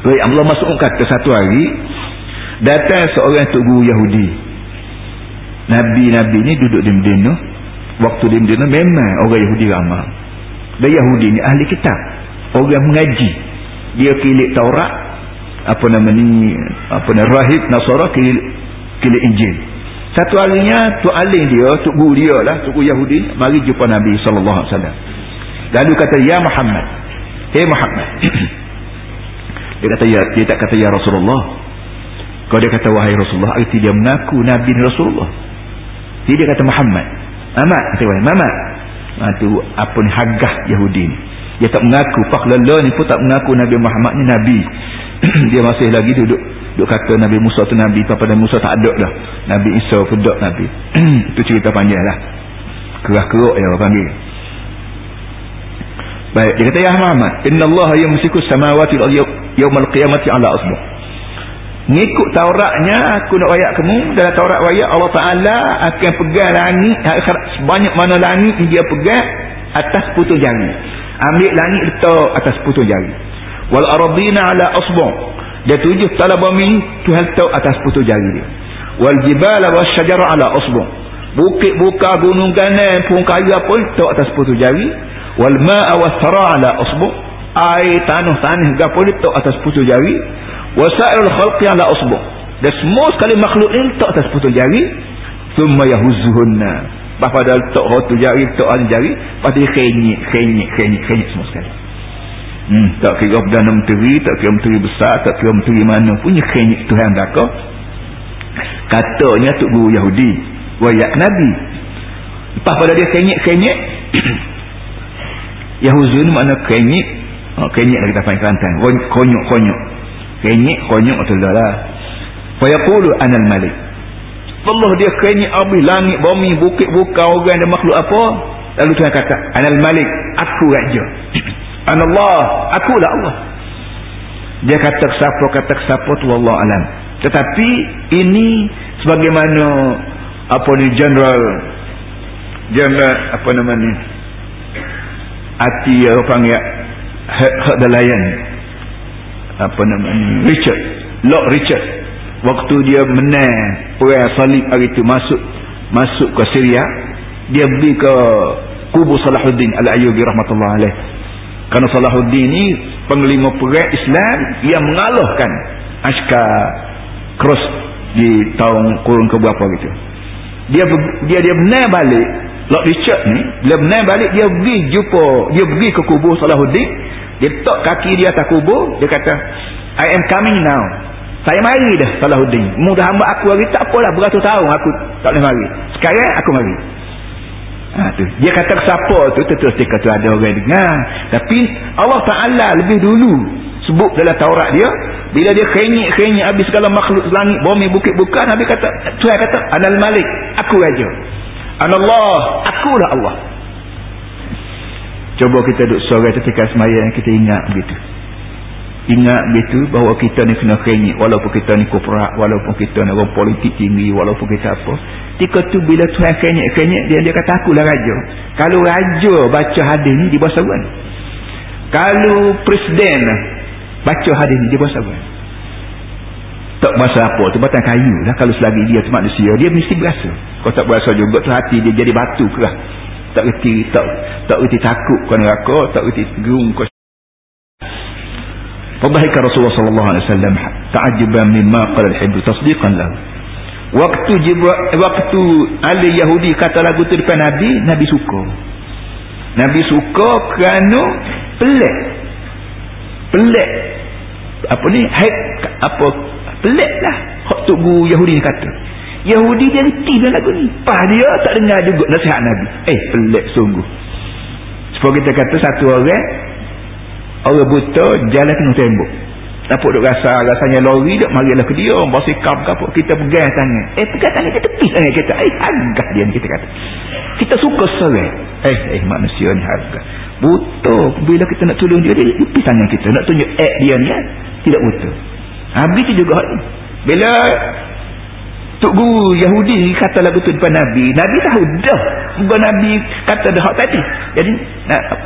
Baik Allah masuk kata satu hari datang seorang tok guru Yahudi. Nabi-nabi ni duduk di Medina waktu di Medina memang orang Yahudi ramai. Dan Yahudi ni ahli kitab orang mengaji. Dia kilik Taurat apa nama ni apa nama rahib Nasara kilik Injil. Satu harinya tu alim dia tu guru dia lah tu guru Yahudi mari jumpa Nabi SAW lalu kata ya Muhammad. Hey Muhammad. Dia kata ya dia tak kata ya Rasulullah. Kalau dia kata wahai Rasulullah arti dia mengaku Nabi Rasulullah. Jadi dia kata Muhammad. Mamat kata wahai Mamat. Ha, apa ni hagah Yahudi ni dia tak mengaku. Fakhlala ni pun tak mengaku Nabi Muhammad ni Nabi. Dia masih lagi duduk duduk kata Nabi Musa tu Nabi. Pada Musa tak ada dah. Nabi Isa pun tak Nabi. Itu cerita panjang lah. Kerah-keruk yang orang panggil. Baik dia kata Ya Muhammad Inna Allah yang musikus samawati yawmal qiyamati ala asbuh ngikut Tauratnya aku nak wayak kamu. Dalam Taurat wayak Allah Ta'ala akan pegang langit sebanyak mana langit dia pegang atas putus jari ambil langit letak atas putus jari. Wal ardina ala asbu' dia tujuh tala bumi Tuhan letak atas putus jari dia. Wal jibala was syajara ala asbu' bukit buka gunung kanan pun kayu apa letak atas putus jari. Wal ma'a was thara ala asbu' air tanah-tanah gapo letak atas putus jari. Wasairul khalqi ala asbu' dan semua sekali makhluk ini letak atas putus jari. Thumma yahuzzuhunna Lepas pada letak rotu jari, letak ada jari. Lepas dia kenyik, kenyik, kenyik, kenyik semua sekali. Hmm, tak kira Perdana Menteri, tak kira Menteri besar, tak kira Menteri mana punya kenyik Tuhan Daka. Katanya Tuk Guru Yahudi. Wayak Nabi. Lepas pada dia kenyik, kenyik. Yahuzun mana kenyik. Oh, kenyik lah kita panggil Kelantan. Konyok, konyok. Kenyik, konyok, betul lah. Fayaqulu anal malik. Allah dia kenyik habis langit bumi bukit buka orang dan makhluk apa? Lalu Tuhan kata anal malik aku raja. Anallah akulah Allah. Dia kata siapa kata siapa tu Allah alam. Tetapi ini sebagaimana apa ni general general apa nama ni hati apa panggil hak dalayan apa nama ni Richard Lord Richard waktu dia menang perang salib hari itu masuk masuk ke Syria dia pergi ke kubur Salahuddin Al-Ayyubi rahmatullah alaih. Kerana Salahuddin ni penglima perang Islam yang mengalahkan askar cross di tahun kurun ke berapa gitu. Dia dia dia menang balik Lord Richard ni bila menang balik dia pergi jumpa dia pergi ke kubur Salahuddin dia letak kaki dia atas kubur dia kata I am coming now saya mari dah Salahuddin. Mudah hamba aku lagi tak apalah beratus tahun aku tak boleh mari. Sekarang aku mari. Ha, tu. dia kata siapa tu? Terus dia kata ada orang dengar. Tapi Allah Ta'ala lebih dulu sebut dalam Taurat dia bila dia kenyik-kenyik habis segala makhluk langit bumi bukit bukan Nabi kata Tuhan kata anal malik aku raja. Anallah akulah Allah. Cuba kita duduk sore ketika semayang kita ingat begitu ingat begitu bahawa kita ni kena kenyik walaupun kita ni kuprak walaupun kita ni orang politik tinggi walaupun kita apa. Ketika tu bila Tuhan kenyik-kenyik dia dia kata akulah raja. Kalau raja baca hadis ni di bawah seruan kalau presiden baca hadis ni dia bahasa apa tak bahasa apa tu batang kayu lah kalau selagi dia tu manusia dia mesti berasa. Kalau tak berasa juga tu hati dia jadi batu kerah. Tak reti tak tak reti takut kau neraka tak reti gerung kau Fadhahika Rasulullah sallallahu alaihi wasallam ta'ajjuban mimma qala al-hibr tasdiqan lahu. Waktu jibra, waktu ahli Yahudi kata lagu tu depan Nabi, Nabi suka. Nabi suka kerana pelik. Pelik. Apa ni? Hai apa peliklah. Hak tu guru Yahudi ni kata. Yahudi dia reti dengan lagu ni. Pas dia tak dengar juga nasihat Nabi. Eh pelik sungguh. Sebab kita kata satu orang orang buta jalan kena tembok. Nampak duk rasa rasanya lori duk marilah ke dia. Bawa sikap ke apa kita pegang tangan. Eh pegang tangan kita tepis tangan kita. Eh harga dia kita kata. Kita suka serai. Eh eh manusia ni harga. Butuh bila kita nak tolong dia dia tepis tangan kita. Nak tunjuk eh dia ni eh? tidak butuh habis tu juga bila Tok Guru Yahudi kata lagu tu depan Nabi. Nabi tahu dah. Bukan Nabi kata dah tadi. Jadi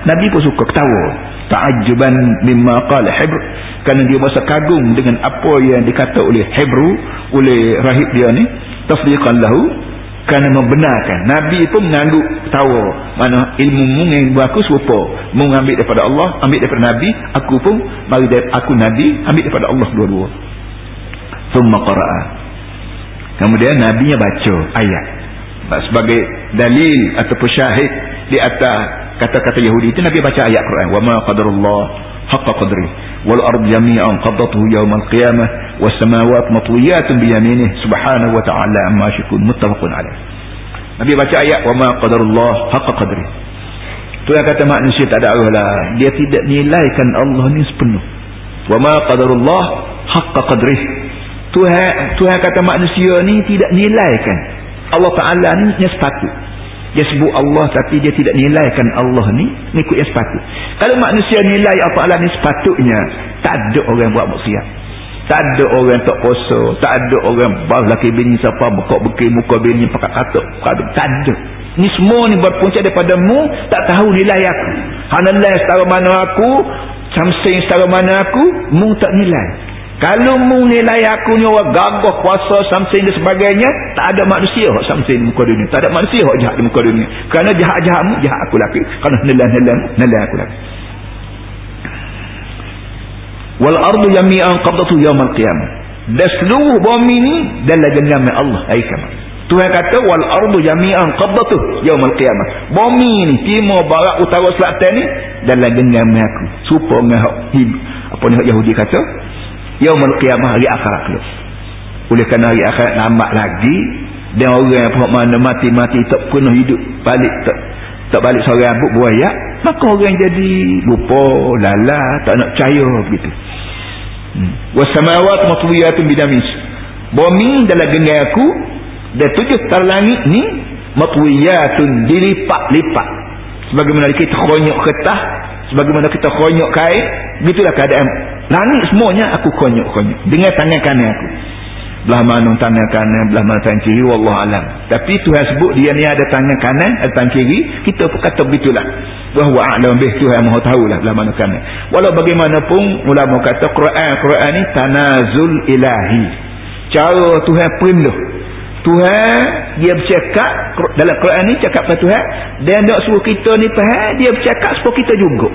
Nabi pun suka ketawa. Ta'ajuban mimma qala Hebru. Kerana dia masa kagum dengan apa yang dikata oleh Hebru. Oleh rahib dia ni. Tafdiqan lahu. Kerana membenarkan. Nabi pun mengangguk ketawa. Mana ilmu mu yang aku serupa. Mu ambil daripada Allah. Ambil daripada Nabi. Aku pun. Mari aku Nabi. Ambil daripada Allah dua-dua. Thumma qara'ah. Kemudian Nabi nya baca ayat. Sebagai dalil ataupun syahid di atas kata-kata Yahudi itu Nabi baca ayat Quran. Wa ma qadarullah haqqa qadri wal ard jami'an qaddatuhu yawm al qiyamah was samawati matwiyatun bi yaminih subhanahu wa ta'ala amma yashkun muttafaqun alaih. Nabi baca ayat wa ma qadarullah haqqa qadri. Tu yang kata manusia tak ada Allah. Dia tidak nilaikan Allah ni sepenuh. Wa ma qadarullah haqqa qadri. Tuhan Tuhan kata manusia ni tidak nilaikan. Allah Ta'ala ni yang sepatut. Dia sebut Allah tapi dia tidak nilaikan Allah ni mengikut yang sepatut. Kalau manusia nilai Allah Ta'ala ni sepatutnya tak ada orang buat maksiat. Tak ada orang tak puasa tak ada orang baru laki bini siapa bekok bekir muka bini pakai katuk tak ada. Ni semua ni berpunca daripada mu tak tahu nilai aku. Hanallah setara mana aku samsing setara mana aku mu tak nilai kalau mu nilai aku orang gagah puasa samsing dan sebagainya, tak ada manusia yang samsing di muka dunia. Tak ada manusia yang jahat di muka dunia. Kerana jahat-jahat mu, jahat aku lagi. Kerana nilai-nilai nilai aku lagi. Wal ardu yami'an qabdatu yawmal qiyamah. Dan seluruh bumi ni dalam genggaman Allah. Aikam. Tuhan kata wal ardu jami'an qabdatu yawmal qiyamah. Bumi ni timur barat utara selatan ni dalam genggaman aku. Supaya ngah apa ni Yahudi kata yaumul qiyamah hari akhirat tu. Oleh kerana hari akhirat lambat lagi dan orang yang mana mati-mati tak pernah hidup balik tak tak balik sore rambut buaya maka orang jadi lupa lala tak nak percaya begitu. Hmm. wasamawat matwiyatun bidamis bumi dalam genggai aku dan tujuh tar langit ni matwiyatun dilipat-lipat. Sebagaimana kita konyok ketah sebagaimana kita konyok kain begitulah keadaan. Langit semuanya aku konyok-konyok. Dengan tangan kanan aku. Belah mana tangan kanan belah mana tangan kiri wallah alam. Tapi Tuhan sebut dia ni ada tangan kanan ada tangan kiri kita pun kata begitulah. Bahawa a'lam bih Tuhan mahu tahulah belah mana kanan. Walau bagaimanapun ulama kata Quran Quran ni tanazul ilahi. Cara Tuhan penuh Tuhan dia bercakap dalam Quran ni cakap pada Tuhan dan nak suruh kita ni faham dia bercakap supaya kita juga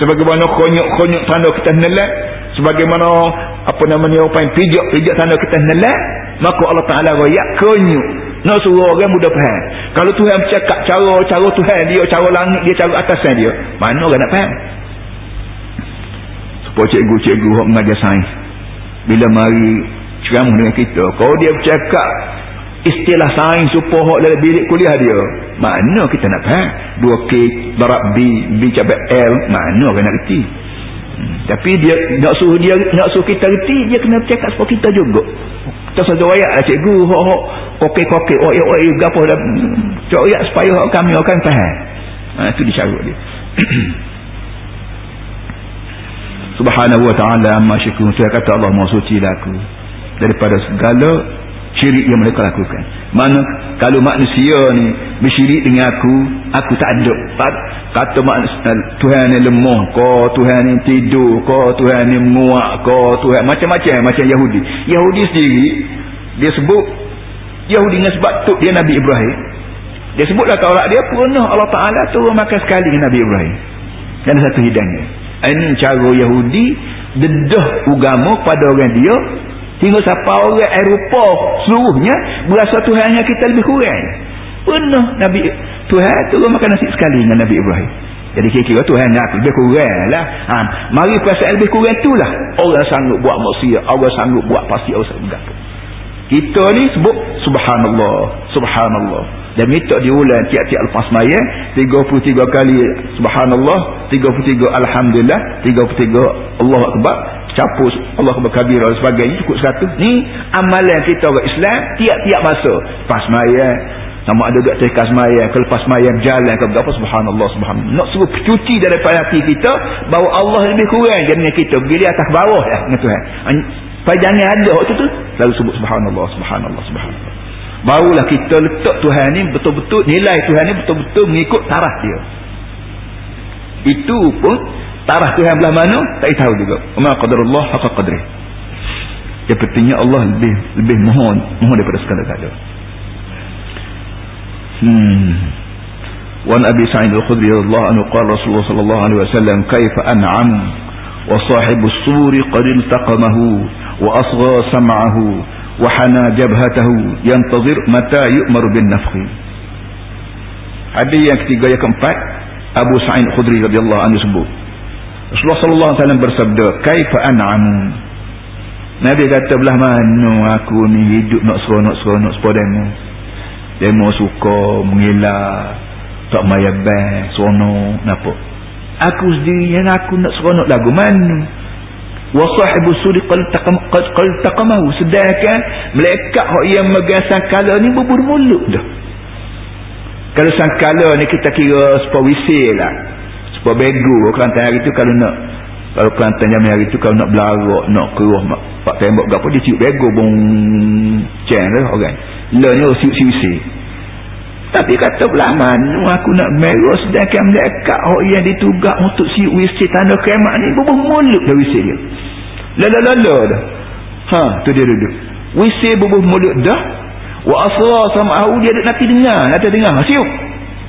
sebagaimana konyok-konyok tanda kita nelak sebagaimana apa namanya yang pijak-pijak tanda kita nelak maka Allah Ta'ala rayak konyok nak suruh orang mudah faham. Kalau Tuhan bercakap cara-cara Tuhan dia cara langit dia cara atasnya dia mana orang nak faham? Supaya cikgu-cikgu yang mengajar sains. Bila mari ceramah dengan kita kalau dia bercakap istilah sains supaya hok dalam bilik kuliah dia. Mana kita nak faham? 2K darab B B cabai L mana orang nak reti. Hmm. tapi dia nak suruh dia nak suruh kita reti dia kena cakap sebab kita juga. Kita saja wayak lah cikgu hok hok kokek kokek ya oh ya gapo dah cok supaya kami akan faham. Ha, itu dicarut dia. Subhanahu wa ta'ala amma syukur saya kata Allah maha suci lah aku. Daripada segala syirik yang mereka lakukan. Mana kalau manusia ni bersyirik dengan aku aku tak ada kata manusia Tuhan ni lemah kau Tuhan ni tidur kau Tuhan ni muak kau Tuhan macam-macam macam Yahudi. Yahudi sendiri dia sebut Yahudi dengan sebab tu dia Nabi Ibrahim. Dia sebutlah Taurat dia pernah Allah Ta'ala turun makan sekali dengan Nabi Ibrahim. Dan satu hidangnya. Ini cara Yahudi dedah agama pada orang dia hingga siapa orang Eropah seluruhnya berasa Tuhannya kita lebih kurang. Pernah Nabi Tuhan turun makan nasi sekali dengan Nabi Ibrahim. Jadi kira-kira Tuhan nak lebih kurang lah. Ha, mari perasaan lebih kurang tu lah. Orang sanggup buat maksiat orang sanggup buat pasti orang sanggup buat kita ni sebut subhanallah subhanallah. Dan minta diulang tiap-tiap lepas maya 33 kali subhanallah 33 alhamdulillah 33 Allah akbar capus Allah akbar kabir dan sebagainya cukup satu. Ni amalan kita orang Islam tiap-tiap masa. Lepas maya sama ada dekat tekas maya kelepas maya berjalan ke berapa subhanallah subhanallah. Nak suruh cuci daripada hati kita bahawa Allah lebih kurang dengan kita. Pergi atas bawah ya dengan Tuhan Supaya jangan ada waktu tu Lalu sebut subhanallah subhanallah subhanallah. Barulah kita letak Tuhan ni betul-betul Nilai Tuhan ni betul-betul mengikut tarah dia. Itu pun Tarah Tuhan belah mana Tak tahu juga Umar qadrullah Haqqa qadri Yang pentingnya Allah lebih Lebih mohon Mohon daripada segala-galanya Hmm Wan Abi Sa'id al-Khudri radhiyallahu anhu qala Rasulullah sallallahu alaihi wasallam kaifa an'am wa sahibu as-suri qad iltaqamahu wa asgha sam'ahu wa hana jabhatahu yantazir mata yu'maru bin nafkh. Hadis yang ketiga yang keempat Abu Sa'id al-Khudri radhiyallahu anhu sebut. Rasulullah sallallahu alaihi wasallam bersabda kaifa an'am Nabi kata belah mana aku ni hidup nak seronok-seronok sepada demo? Demo suka mengelak tak mayabang seronok napa aku sendiri yang aku nak seronok lagu mana? Wa sahibu suri qal taqam qal taqamahu. Sedangkan malaikat yang megang sangkala ni berbur mulut dah. Kalau sangkala ni kita kira sepa wisil sepa bego kelantan hari tu kalau nak kalau kelantan jam hari tu kalau nak belarak nak keruh pak tembok apa dia cium bego bong ceng lah orang. Le ni siuk siuk tapi kata belah mana aku nak merah sedangkan malaikat yang ditugak untuk siuk wisil tanda kemat ni berbur mulut dah wisil dia. Lala-lala dah. Ha tu dia duduk. Wisi bubuh mulut dah. Wa asra sam'ahu dia duduk nanti dengar nanti dengar. Siup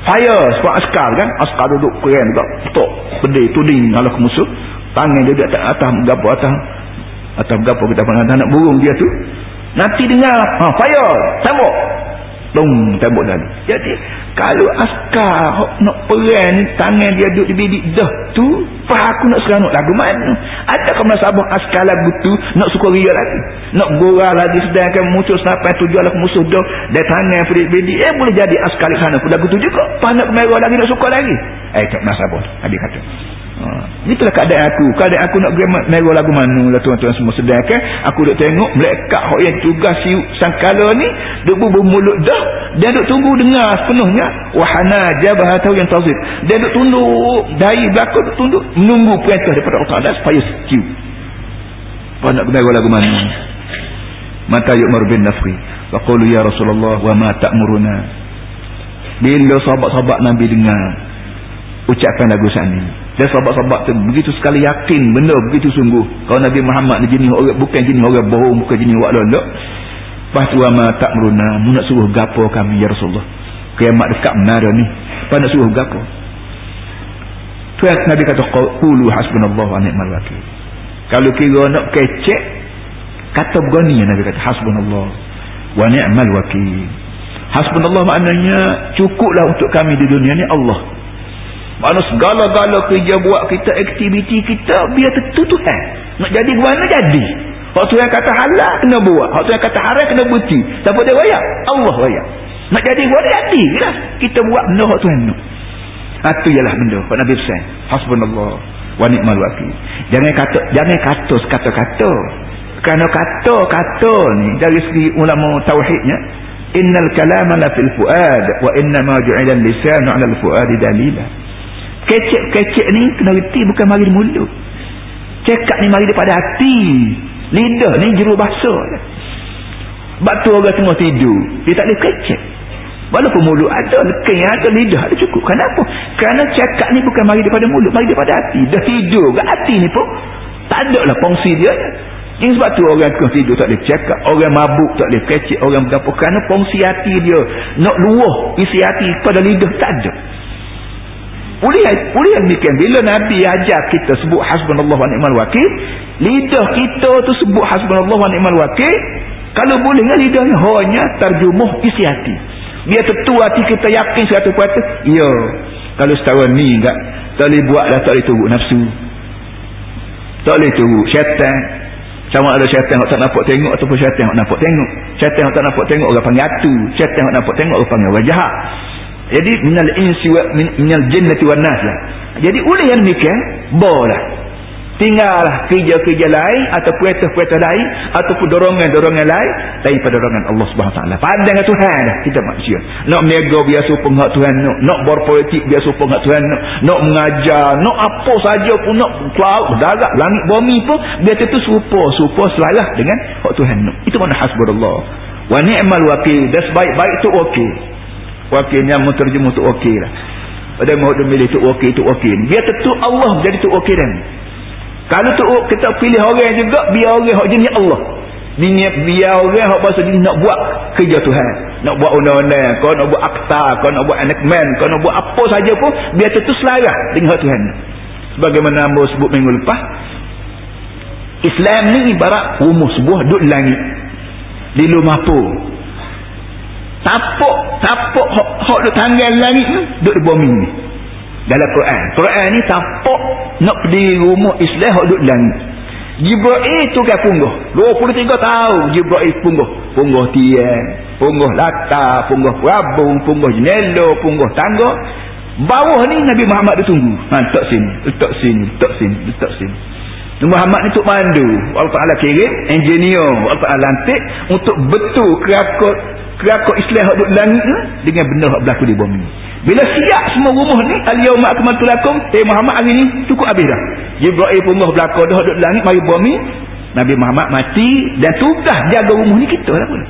fire sebab askar kan askar duduk keren juga. Tok pedih tuding ala musuh. Tangan dia duduk atas atas gapo atas atas gapo kita panggil anak burung dia tu. Nanti dengar. Ha fire tembok Dong tembok tadi. Jadi kalau askar nak perang tangan dia duduk di bidik dah tu, apa aku nak seronok lagu mana? Adakah masa abang askar lagu tu nak suka ria lagi? Nak gora lagi sedangkan muncul sampai tujuh lah musuh dah dia tangan bidik bidik eh boleh jadi askar di sana pun lagu tu juga. Apa nak lagi nak suka lagi? Eh tak abang. Adik kata. Ha. Itulah keadaan aku. Keadaan aku nak pergi lagu mana lah tuan-tuan semua sedangkan aku duk tengok melekat yang tugas si sangkala ni duk bubuh mulut dah. Dia duk tunggu dengar sepenuhnya. Wahana jabah atau yang tazir dia duk tunduk dari belakang duk tunduk menunggu perintah daripada Allah Ta'ala supaya sekiu apa nak pergi lagu mana? Mata yu'mar bin nafri. Wa qulu ya Rasulullah wa ma ta'muruna? Bila sahabat-sahabat Nabi dengar ucapan lagu sana dan sahabat-sahabat tu begitu sekali yakin benda begitu sungguh. Kalau Nabi Muhammad ni jenis orang bukan jenis orang bohong, bukan jenis wak lolok. Lepas tu ama tak meruna, mu nak suruh gapo kami ya Rasulullah. Kiamat dekat menara ni. Apa nak suruh gapo? Tu Nabi kata qulu hasbunallahu wa ni'mal wakil. Kalau kira nak kecek kata begini Nabi kata hasbunallah wa ni'mal wakil. Hasbunallah maknanya cukuplah untuk kami di dunia ni Allah. Mana segala-gala kerja buat kita, aktiviti kita, biar tentu Tuhan. Nak jadi mana jadi. Hak Tuhan kata halal, kena buat. Hak Tuhan kata haram, kena buti. Siapa dia raya? Allah raya. Nak jadi buat, jadi. Kita buat benda hak Tuhan. Itu ha, ialah benda. Pak Nabi Hussein. Hasbunallah. wa ni'mal wakil jangan kata jangan kata sekata-kata kerana kata-kata ni dari segi ulama tauhidnya innal kalama la fil fuad wa inna ma ju'ila lisan 'ala al fuad dalila kecek-kecek ni kena reti bukan mari di mulut. Cakap ni mari daripada hati. Lidah ni juru bahasa batu orang tengah tidur. Dia tak boleh kecek. Walaupun mulut ada lekeng ada lidah ada cukup. Kenapa? Kerana cakap ni bukan mari daripada mulut mari daripada hati. Dah tidur kat hati ni pun tak ada lah fungsi dia. Ini sebab tu orang tengah tidur tak boleh cakap orang mabuk tak boleh kecek orang berapa. Kerana fungsi hati dia nak luah isi hati pada lidah tak ada boleh boleh demikian. Bila Nabi ajar kita sebut hasbunallah wa ni'mal wakil lidah kita tu sebut hasbunallah wa ni'mal wakil kalau boleh dengan lidahnya hanya terjumuh isi hati. Biar tentu hati kita yakin satu kuasa ya kalau setara ni enggak tak boleh buat dah tak boleh turut nafsu. Tak boleh turut syaitan. Sama ada syaitan yang tak nampak tengok ataupun syaitan yang nampak tengok. Syaitan yang tak nampak tengok orang panggil atu. Syaitan yang nampak tengok orang panggil jahat jadi minal insi wa minal jinnati wan nas lah jadi oleh yang demikian boleh tinggallah kerja-kerja lain atau puasa-puasa lain ataupun dorongan-dorongan lain daripada dorongan Allah Subhanahu taala. Pandang Tuhan dah kita manusia. Nak mega biasa pun hak Tuhan nak, nak berpolitik biasa pun hak Tuhan nak, nak mengajar, nak apa saja pun nak cloud, darat, langit, bumi pun biar itu serupa, serupa selalah dengan hak Tuhan. Itu mana hasbunallah. Wa ni'mal wakil. Das baik-baik tu okey. Wakilnya menterjemah tu okey lah. Ada mahu dia milih tu okey, tu okey. Biar tentu Allah jadi tu okey dan kalau tu kita pilih orang juga biar orang hak jenis Allah. Biar orang hak bahasa jenis nak buat kerja Tuhan. Nak buat undang-undang, kau nak buat akta, kau nak buat enactment, kau nak buat apa saja pun biar tentu selaras dengan hak Tuhan. Sebagaimana Ambo sebut minggu lepas. Islam ni ibarat rumah sebuah duduk langit. Di rumah apa? Tapuk, tapuk hak duduk tanggal langit duduk di bumi ni. Dalam Quran. Quran ni tapak nak pergi rumah Islam hak duduk langit Jibril tu kan pungguh 23 tahun Jibril pungguh pungguh tiang pungguh latar pungguh perabung pungguh jenelo pungguh tangga. Bawah ni Nabi Muhammad dia tunggu ha, letak sini letak sini letak sini letak sini Muhammad ni untuk mandu Allah Ta'ala kirim engineer Allah Ta'ala lantik untuk betul kerakut kerakut Islam duduk langit ni dengan benar hak berlaku di bumi. Bila siap semua rumah ni al-yawma akmaltu lakum eh Muhammad hari ni cukup habis dah. Jibril rumah belakang dah duduk langit mari bumi. Nabi Muhammad mati dan tugas jaga rumah ni kita lah pun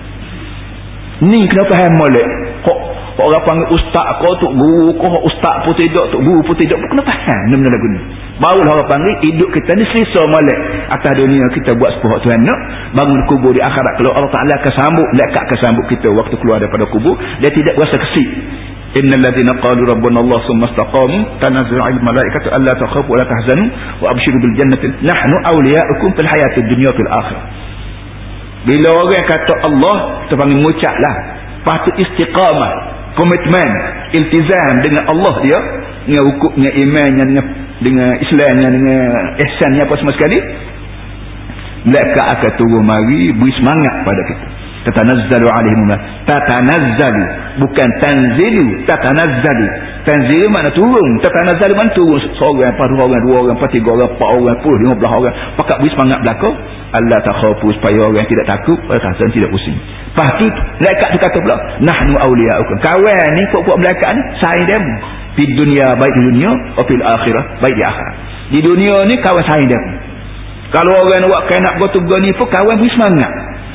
ni kenapa faham molek kok orang panggil ustaz kau tu guru kau ustaz pun tidak tu guru pun tidak. Kena faham benda lagu ni barulah orang panggil hidup kita ni selesa molek. Atas dunia kita buat sepuh Tuhan nak. Bangun kubur di akhirat kalau Allah Ta'ala akan sambut lekat akan sambut kita waktu keluar daripada kubur dia tidak rasa kesik. Innal ladzina qalu rabbuna allah summa istaqamu. Tanazzalu alaihim malaikatu alla takhafu wa la tahzanu. Wa abshiru bil jannati. Nahnu awliya'ukum fil hayatid dunya fil akhirah. Bila orang kata Allah kita panggil mengucaplah patut istiqamah komitmen iltizam dengan Allah dia dengan hukumnya imannya dengan dengan Islamnya dengan ihsannya apa semua sekali mereka akan turun mari beri semangat pada kita tatanazzalu alaihim tatanazzalu. Bukan tanzilu tatanazzalu. Tanzilu mana turun. Tatanazzalu mana turun. Seorang empat orang dua orang empat tiga orang empat orang puluh lima belah orang. Pakat beri semangat belakang Allah takhafu supaya orang tidak takut perasaan tidak pusing. Lepas tu malaikat tu kata pula nahnu awliya'ukum. Kawan ni puak-puak malaikat ni saing dem di dunia baik di dunia di akhirah baik di akhirat. Di dunia ni kawan saing dem kalau orang nak buat kain nak bertugas ni pun kawan beri semangat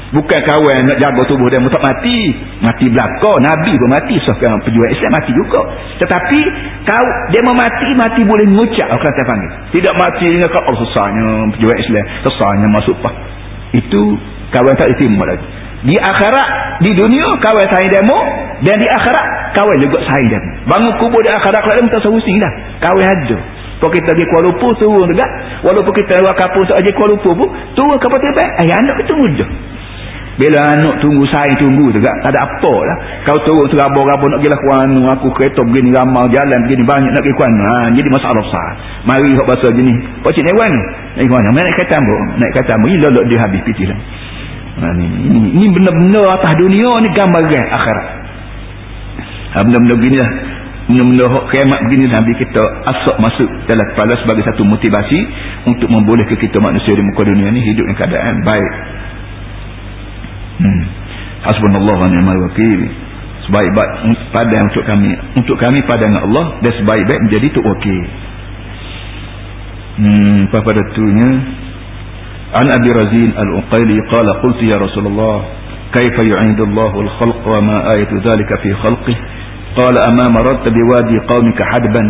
Bukan kawan nak jaga tubuh dia tak mati. Mati belakang. Nabi pun mati. Kan, pejuang Islam mati juga. Tetapi kau dia mau mati, mati boleh mengucap. Orang kata panggil. Tidak mati dengan kau. Oh, susahnya pejuang Islam. Susahnya masuk pah. Itu kawan tak istimewa lagi. Di akhirat, di dunia kawan saya demo. Dan di akhirat, kawan juga saya demo. Bangun kubur di akhirat, kalau tak solusi dah. Kawan ada. Kalau kita pergi Kuala Lumpur, turun juga. Walaupun kita lewat kapur pergi Kuala Lumpur pun, turun kapal terbang. Ayah anak kita mudah. Bila anak tunggu saya tunggu juga tak ada apa lah. Kau turun serabur-rabur nak pergi kuanu aku kereta begini ramah jalan begini banyak nak pergi kuanu. Ha, jadi masalah besar. Mari hok bahasa gini. Pak cik naik kuanu. Naik kuanu. Naik kereta ambo. Naik kereta ambo. Ini lolok dia habis piti lah. Ha, ni, ini, ini benda-benda atas dunia ni gambar akhirat. Ha, benda-benda begini lah. benda-benda hak kiamat begini Nabi kita asok masuk dalam kepala sebagai satu motivasi untuk membolehkan kita manusia di muka dunia ni hidup dalam keadaan baik hmm. hasbunallah wa ni'mal wakil. Sebaik-baik padan untuk kami untuk kami padan Allah dan sebaik-baik menjadi tu wakil. Hmm, pada tunya an Abi Razin Al-Uqayli qala qultu ya Rasulullah kaifa yu'idu Allah al-khalq wa ma ayatu dhalika fi khalqih? Qala ama mararta biwadi qaumika hadban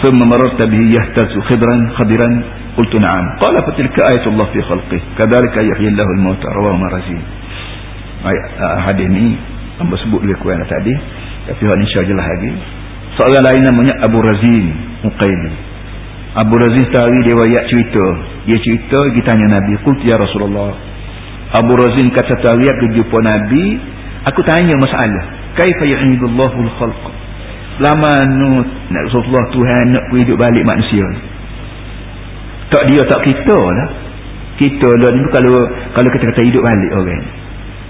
thumma mararta bihi yahtazu khidran khadiran? Qultu na'am. Qala fatilka ayatu Allah fi khalqih? Kadhalika yuhyi Allah al-mauta. Rawahu Marazin hadis ni hamba sebut lebih kurang tadi tapi hal insyaAllah lagi. Seorang lain namanya Abu Razin Uqayli Abu Razin tadi dia wayak cerita. Dia cerita dia tanya Nabi Qult ya Rasulullah. Abu Razin kata tadi aku jumpa Nabi aku tanya masalah. Kaifa yu'idullahu al-khalq lama nu nak Rasulullah Tuhan nak hidup balik manusia. Tak dia tak kita lah. Kita lah kalau kalau kita kata hidup balik orang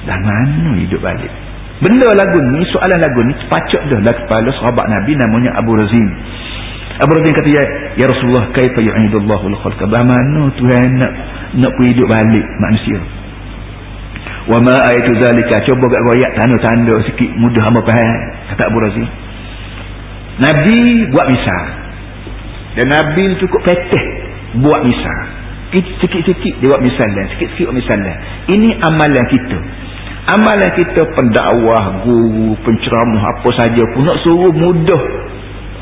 dah mana hidup balik. Benda lagu ni soalan lagu ni sepacuk dah lah kepala sahabat Nabi namanya Abu Razim Abu Razim kata ya, ya Rasulullah kaifa yu'idullahu al-khalqa mana Tuhan nak nak hidup balik manusia? Wa ma ayatu zalika. Cuba kat royak tanda-tanda sikit mudah hamba faham kata Abu Razim Nabi buat misal. Dan Nabi cukup peteh buat misal. Sikit-sikit dia buat misal sikit-sikit buat misal ini amalan kita amalan kita pendakwah guru penceramah apa saja pun nak suruh mudah.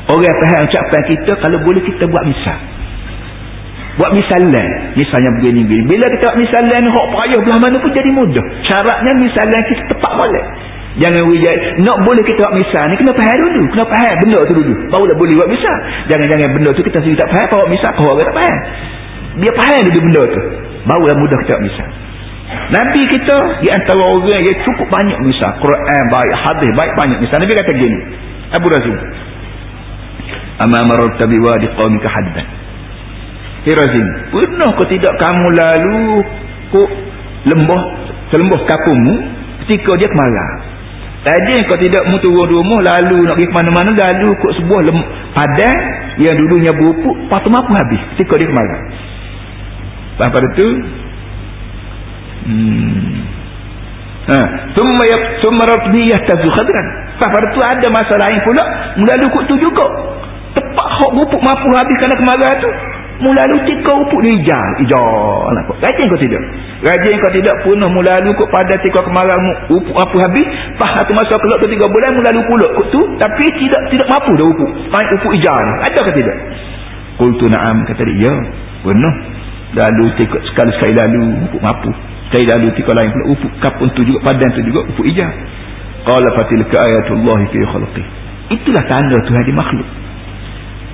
Orang faham ucapan kita kalau boleh kita buat misal. Buat misalan. Misalnya begini begini. Bila kita buat misalan hak payah belah mana pun jadi mudah. Syaratnya misalan kita tepat boleh jangan wijat nak boleh kita buat misal ni kena faham dulu. Kena faham benda tu dulu. Barulah boleh buat misal. Jangan-jangan benda tu kita sendiri tak faham buat misal kau orang tak faham. Dia faham dulu benda tu. Barulah mudah kita buat misal Nabi kita di antara orang yang cukup banyak misal Quran baik hadis baik banyak misal Nabi kata gini Abu Razim Ama mararta biwadi qaumika haddan. Hei Razim pernah kau tidak kamu lalu kau lembah selembah kapungmu ketika dia kemarah tadi kau tidak mu turun rumah lalu nak pergi ke mana-mana lalu kau sebuah lem padan yang dulunya berupuk patut mampu habis ketika dia kemarah pada itu Hmm. Ha, rabbi yahtazu khadran. Pada tu ada masalah lain pula, mulalu kut tu juga. Tepat hak bupuk mampu habis kerana kemarau tu. Mulalu tika upuk ni hijau, hijau nampak. Rajin kau tidak? Rajin kau tidak punah mulalu kut pada tika kemarau upuk mampu habis, pas satu masa kelak tu tiga bulan mulalu pula kut tu, tapi tidak tidak mampu dah upuk. Main upuk hijau ni. Ada ke tidak? Qultu na'am kata dia, ya. Benar. Lalu sekali-sekali lalu upuk mampu. Saya lalu tika lain pula upuk kapun tu juga padan tu juga upuk ijah. Qala fatilka ayatullah fi khalqi. Itulah tanda Tuhan di makhluk.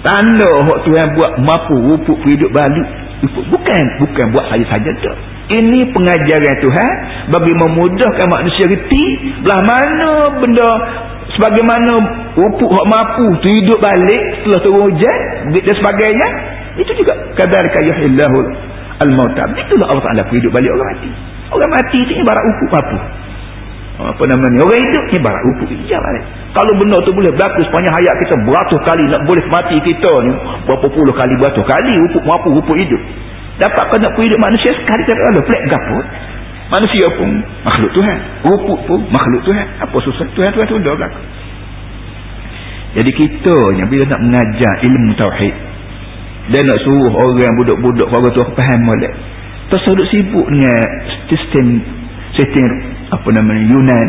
Tanda hak Tuhan buat mampu upuk hidup balik. Upuk. Bukan bukan buat saja-saja tak. Ini pengajaran Tuhan bagi memudahkan manusia reti belah mana benda sebagaimana upuk hak mampu tu hidup balik setelah turun hujan dan sebagainya itu juga kadzalika yuhillahu al-mauta. Itulah Allah Taala hidup balik orang mati. Orang mati itu ibarat upuk papu. Apa namanya? Orang hidup ibarat hijau balik. Kalau benda tu boleh berlaku sepanjang hayat kita beratus kali nak boleh mati kita ni berapa puluh kali beratus kali upuk papu upuk hidup. Dapat kena hidup manusia sekali tak ada plek gaput. Manusia pun makhluk Tuhan. Upuk pun makhluk Tuhan. Apa susah Tuhan Tuhan tu dah berlaku. Jadi kita yang bila nak mengajar ilmu tauhid dia nak suruh orang budak-budak orang tu faham molek. Tersudut sibuk dengan sistem sistem apa namanya Yunan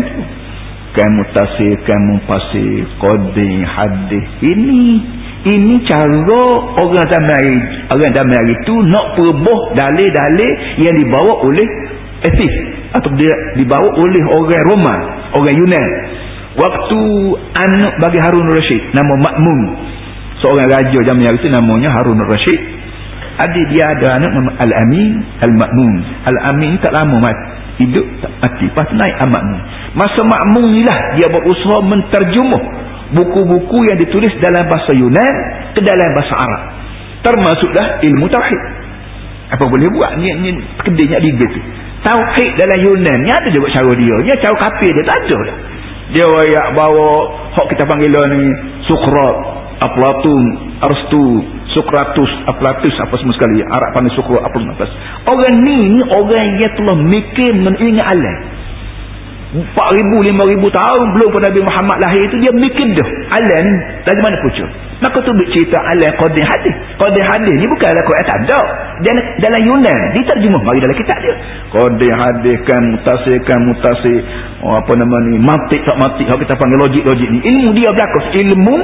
kamu tasir kamu pasir koding hadis ini ini cara orang zaman hari orang zaman hari itu nak perbuh dalil-dalil yang dibawa oleh etis atau dia dibawa oleh orang Roma orang Yunan waktu anak bagi Harun Rashid nama Makmun seorang raja zaman yang itu namanya Harun Rashid. Adik dia ada anak nama Al-Amin Al-Ma'mun. Al-Amin tak lama mati hidup tak mati. Lepas naik Al-Ma'mun. Masa Ma'mun inilah dia berusaha menterjemah buku-buku yang ditulis dalam bahasa Yunan ke dalam bahasa Arab. Termasuklah ilmu Tauhid. Apa boleh buat? Ni, ni kedainya di gitu Tauhid dalam Yunan ni ada juga cara dia. Ni cara kapir dia tak ada lah dia wayak bawa hok kita panggil ni Sukrat Aplatun Arstu Sokratus Aplatus apa semua sekali. Arab panggil apa semua orang ni ni orang yang telah mikir mengingat Allah 4,000, 5,000 tahun belum pada Nabi Muhammad lahir itu dia mikir dah Allah ni dari mana pucuk? Maka tu cerita Allah Qadir Hadis. Qadir Hadis ni bukanlah Quran tak ada. Dalam Yunan diterjemah mari dalam kitab dia. Qadir Hadis kan mutasir kan mutasir. Oh, apa nama ni? Matik tak matik kalau kita panggil logik-logik ni. Ilmu dia berlaku ilmu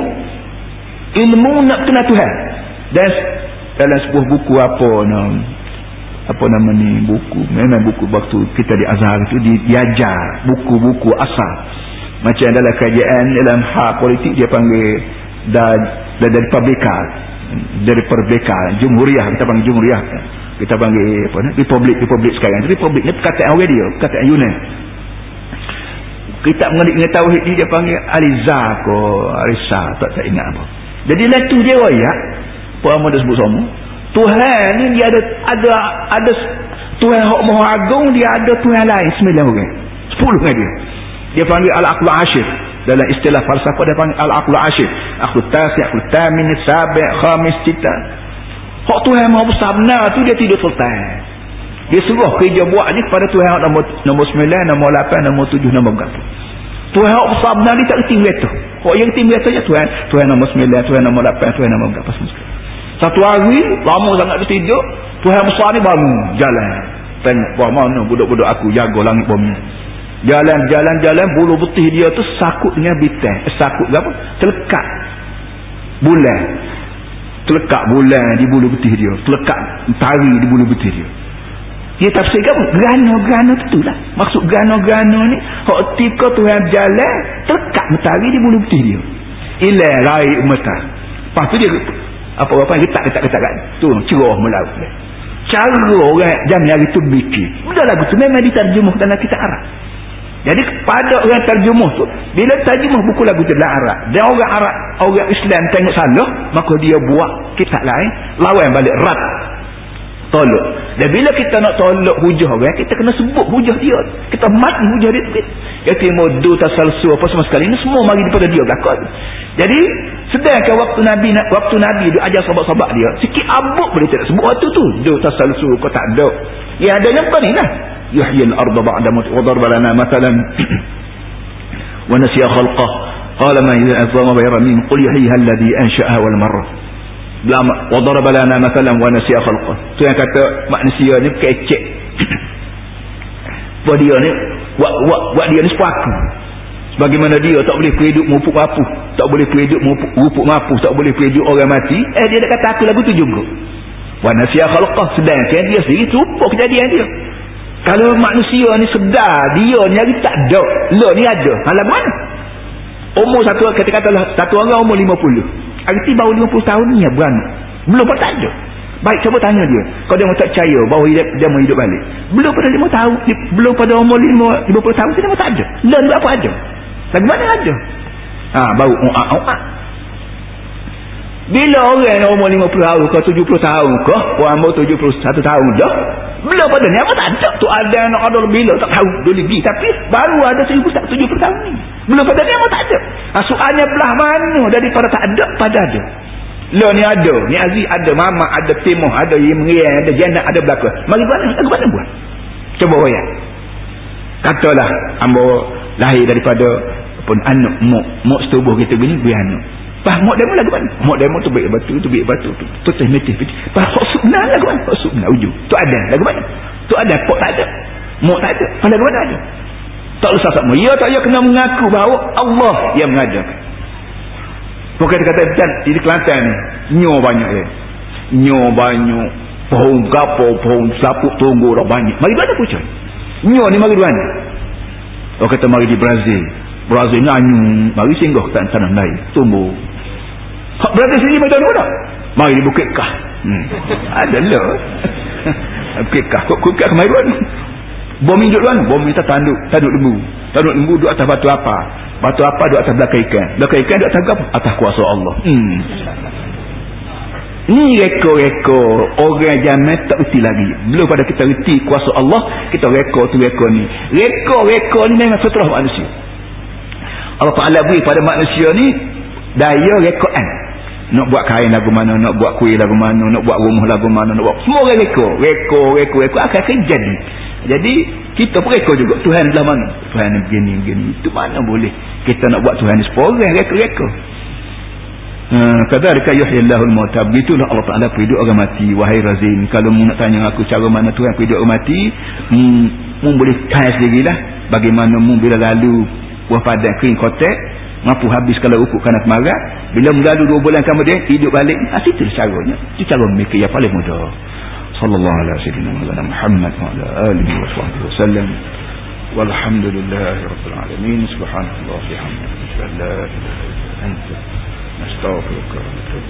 ilmu nak kenal Tuhan. Dan dalam sebuah buku apa nama apa nama ni buku? Memang buku waktu kita di Azhar itu di, diajar buku-buku asal. Macam dalam kajian dalam hak politik dia panggil dan dari publikal dari perbekal jumhuriah kita panggil jumhuriah. Kita panggil apa ni? Republik republik sekarang republik ni perkataan orang dia perkataan Yunan kita mengenai tauhid ni dia panggil Aliza ko Arisa tak tak ingat apa jadi lah tu dia royak. Nama dia sebut semua Tuhan ni dia ada ada ada Tuhan yang maha agung dia ada Tuhan lain. Sembilan orang. Sepuluh dia. Dia panggil al-aqlu ashir dalam istilah falsafah dia panggil al-aqlu ashir aqlu tasi aqlu tamin sabi' khamis cita. Hak Tuhan maha besar benar tu dia tidur sultan dia suruh kerja buat ni kepada Tuhan nombor, nombor sembilan nombor lapan nombor tujuh nombor berapa Tuhan besar benar dia tak kerti mereka hak yang kerti mereka je Tuhan Tuhan nombor sembilan Tuhan nombor lapan Tuhan nombor berapa semua satu hari, lama sangat dia tidur. Tuhan besar ni bangun, jalan. Tengok, wah mana budak-budak aku jaga langit bumi. Jalan, jalan, jalan, bulu putih dia tu sakut dengan bintang. Eh, sakut apa? Terlekat. Bulan. Terlekat bulan di bulu putih dia. Terlekat tari di bulu putih dia. Dia tafsir apa? Gerana-gerana tu lah. Maksud gerana-gerana ni, hak tika Tuhan jalan, terlekat mentari di bulu putih dia. Ilah raih mata. Lepas tu dia apa-apa letak letak kan tu cerah melaut cara orang jam hari tu bikin benda lagu tu memang diterjemuh dalam kitab Arab jadi pada orang terjemuh tu bila terjemuh buku lagu tu dalam Arab dan orang Arab orang Islam tengok salah maka dia buat kitab lain lawan balik rat tolak dan bila kita nak tolak hujah orang kita kena sebut hujah dia. Kita mati hujah dia. Dia terima du tasalsu apa semua sekali. Ini semua mari daripada dia belakang jadi sedangkan waktu Nabi waktu Nabi dia ajar sahabat-sahabat dia sikit abuk boleh tidak sebut waktu tu. Du tasalsu kau tak ada yang ada yang ni lah. Yuhyil arda ba'da mut wa darba lana matalan wa nasiya khalqah. Qala ma idha azama bayra min qul yuhyiha alladhi ansha'aha wal marrah wa daraba lana mathalan wa nasiya khalqah tu yang kata manusia ni kecek. Buat dia ni buat, buat, buat dia ni sepaku. Sebagaimana dia tak boleh hidup mupuk mapu tak boleh hidup mupuk mapu tak boleh hidup orang mati. Eh dia nak kata aku lagu tu juga. Wa nasiya khalqah sedangkan dia sendiri lupa kejadian dia. Kalau manusia ni sedar dia ni hari tak ada. Lo ni ada. Halang mana umur satu kata-kata satu orang umur 50 Arti baru 50 tahun ni ya beranak. Belum pun tak ada. Baik cuba tanya dia. Kalau dia tak percaya bahawa dia, dia mau hidup balik. Belum pada 5 tahun. Belum pada umur 5, 50 tahun dia tak ada. Dan apa ada. Lagi mana ada. Ha, baru uak uak. Bila orang yang umur 50 tahun ke 70 tahun ke. Orang umur 71 tahun je. Belum pada ni apa tak ada. Tu ada anak ada bila tak tahu. Dia lagi. Tapi baru ada 70 tahun ni. Belum pada ni apa tak ada. Ha, soalnya belah mana daripada tak ada pada ada. Lo ni ada. Ni Aziz ada. Mama ada. Timah ada. Yimrian ada. Jenat ada belakang. Mari buat. Aku buat buat. Coba royak. Katalah. Ambo lahir daripada pun anak. Mok. Mok setubuh kita gini. Biar anak. Bah, mok demo lagu mana? Mok demo tu baik batu, tu baik batu, tu tutih metih. Bah, kok subnah lagu mana? Kok subnah ujung. Tu ada lagu mana? Tu ada, kok tak ada. Mok tak ada. Pada lagu mana ada? Tak usah sama. Ya tak ya kena mengaku bahawa Allah yang mengadakan. Pokok dia kata dan di Kelantan ni nyo banyak ya. Nyo banyak pohon gapo, pohon sapuk tunggu dah banyak. Mari mana pucuk? Nyo ni mari mana? Oh kata mari di Brazil. Brazil ni anyu, mari singgah ke tanah lain, tumbuh. Hak Brazil sini macam mana? Mari di Bukit Kah. Hmm. Ada lah. Bukit Kah. Kok Bukit Kah kemari mana? Bom minjuk tuan, bom minta tanduk, tanduk lembu. Tanduk lembu duduk atas batu apa? Batu apa duduk atas belakang ikan? Belakang ikan duduk atas apa? Atas kuasa Allah. Hmm. Ni reko-reko orang jaman tak reti lagi. Belum pada kita reti kuasa Allah, kita reko tu reko ni. Reko-reko ni memang fitrah manusia. Allah Ta'ala beri pada manusia ni daya rekoan nak buat kain lagu mana nak buat kuih lagu mana nak buat rumah lagu mana nak buat semua reko reko reko reko akan jadi. Jadi kita pun reko juga. Tuhan belah mana? Tuhan begini begini. Itu mana boleh kita nak buat Tuhan seporang reko reko Ha, kadzalika yuhyillahu al-mauta. Begitulah Allah Taala hidup orang mati. Wahai razin kalau mu nak tanya aku cara mana Tuhan hidup orang mati mu, boleh tanya sendirilah bagaimana mu bila lalu buah padan kering kotak mampu habis kalau ukur kena kemarat bila melalu dua bulan kemudian hidup balik ha, itu caranya itu cara memikir yang paling mudah sallallahu alaihi wasallam Muhammad wa ala alihi wa sahbihi wasallam walhamdulillahi rabbil alamin subhanallah wa bihamdihi la ilaha illa anta نستغفرك ونتوب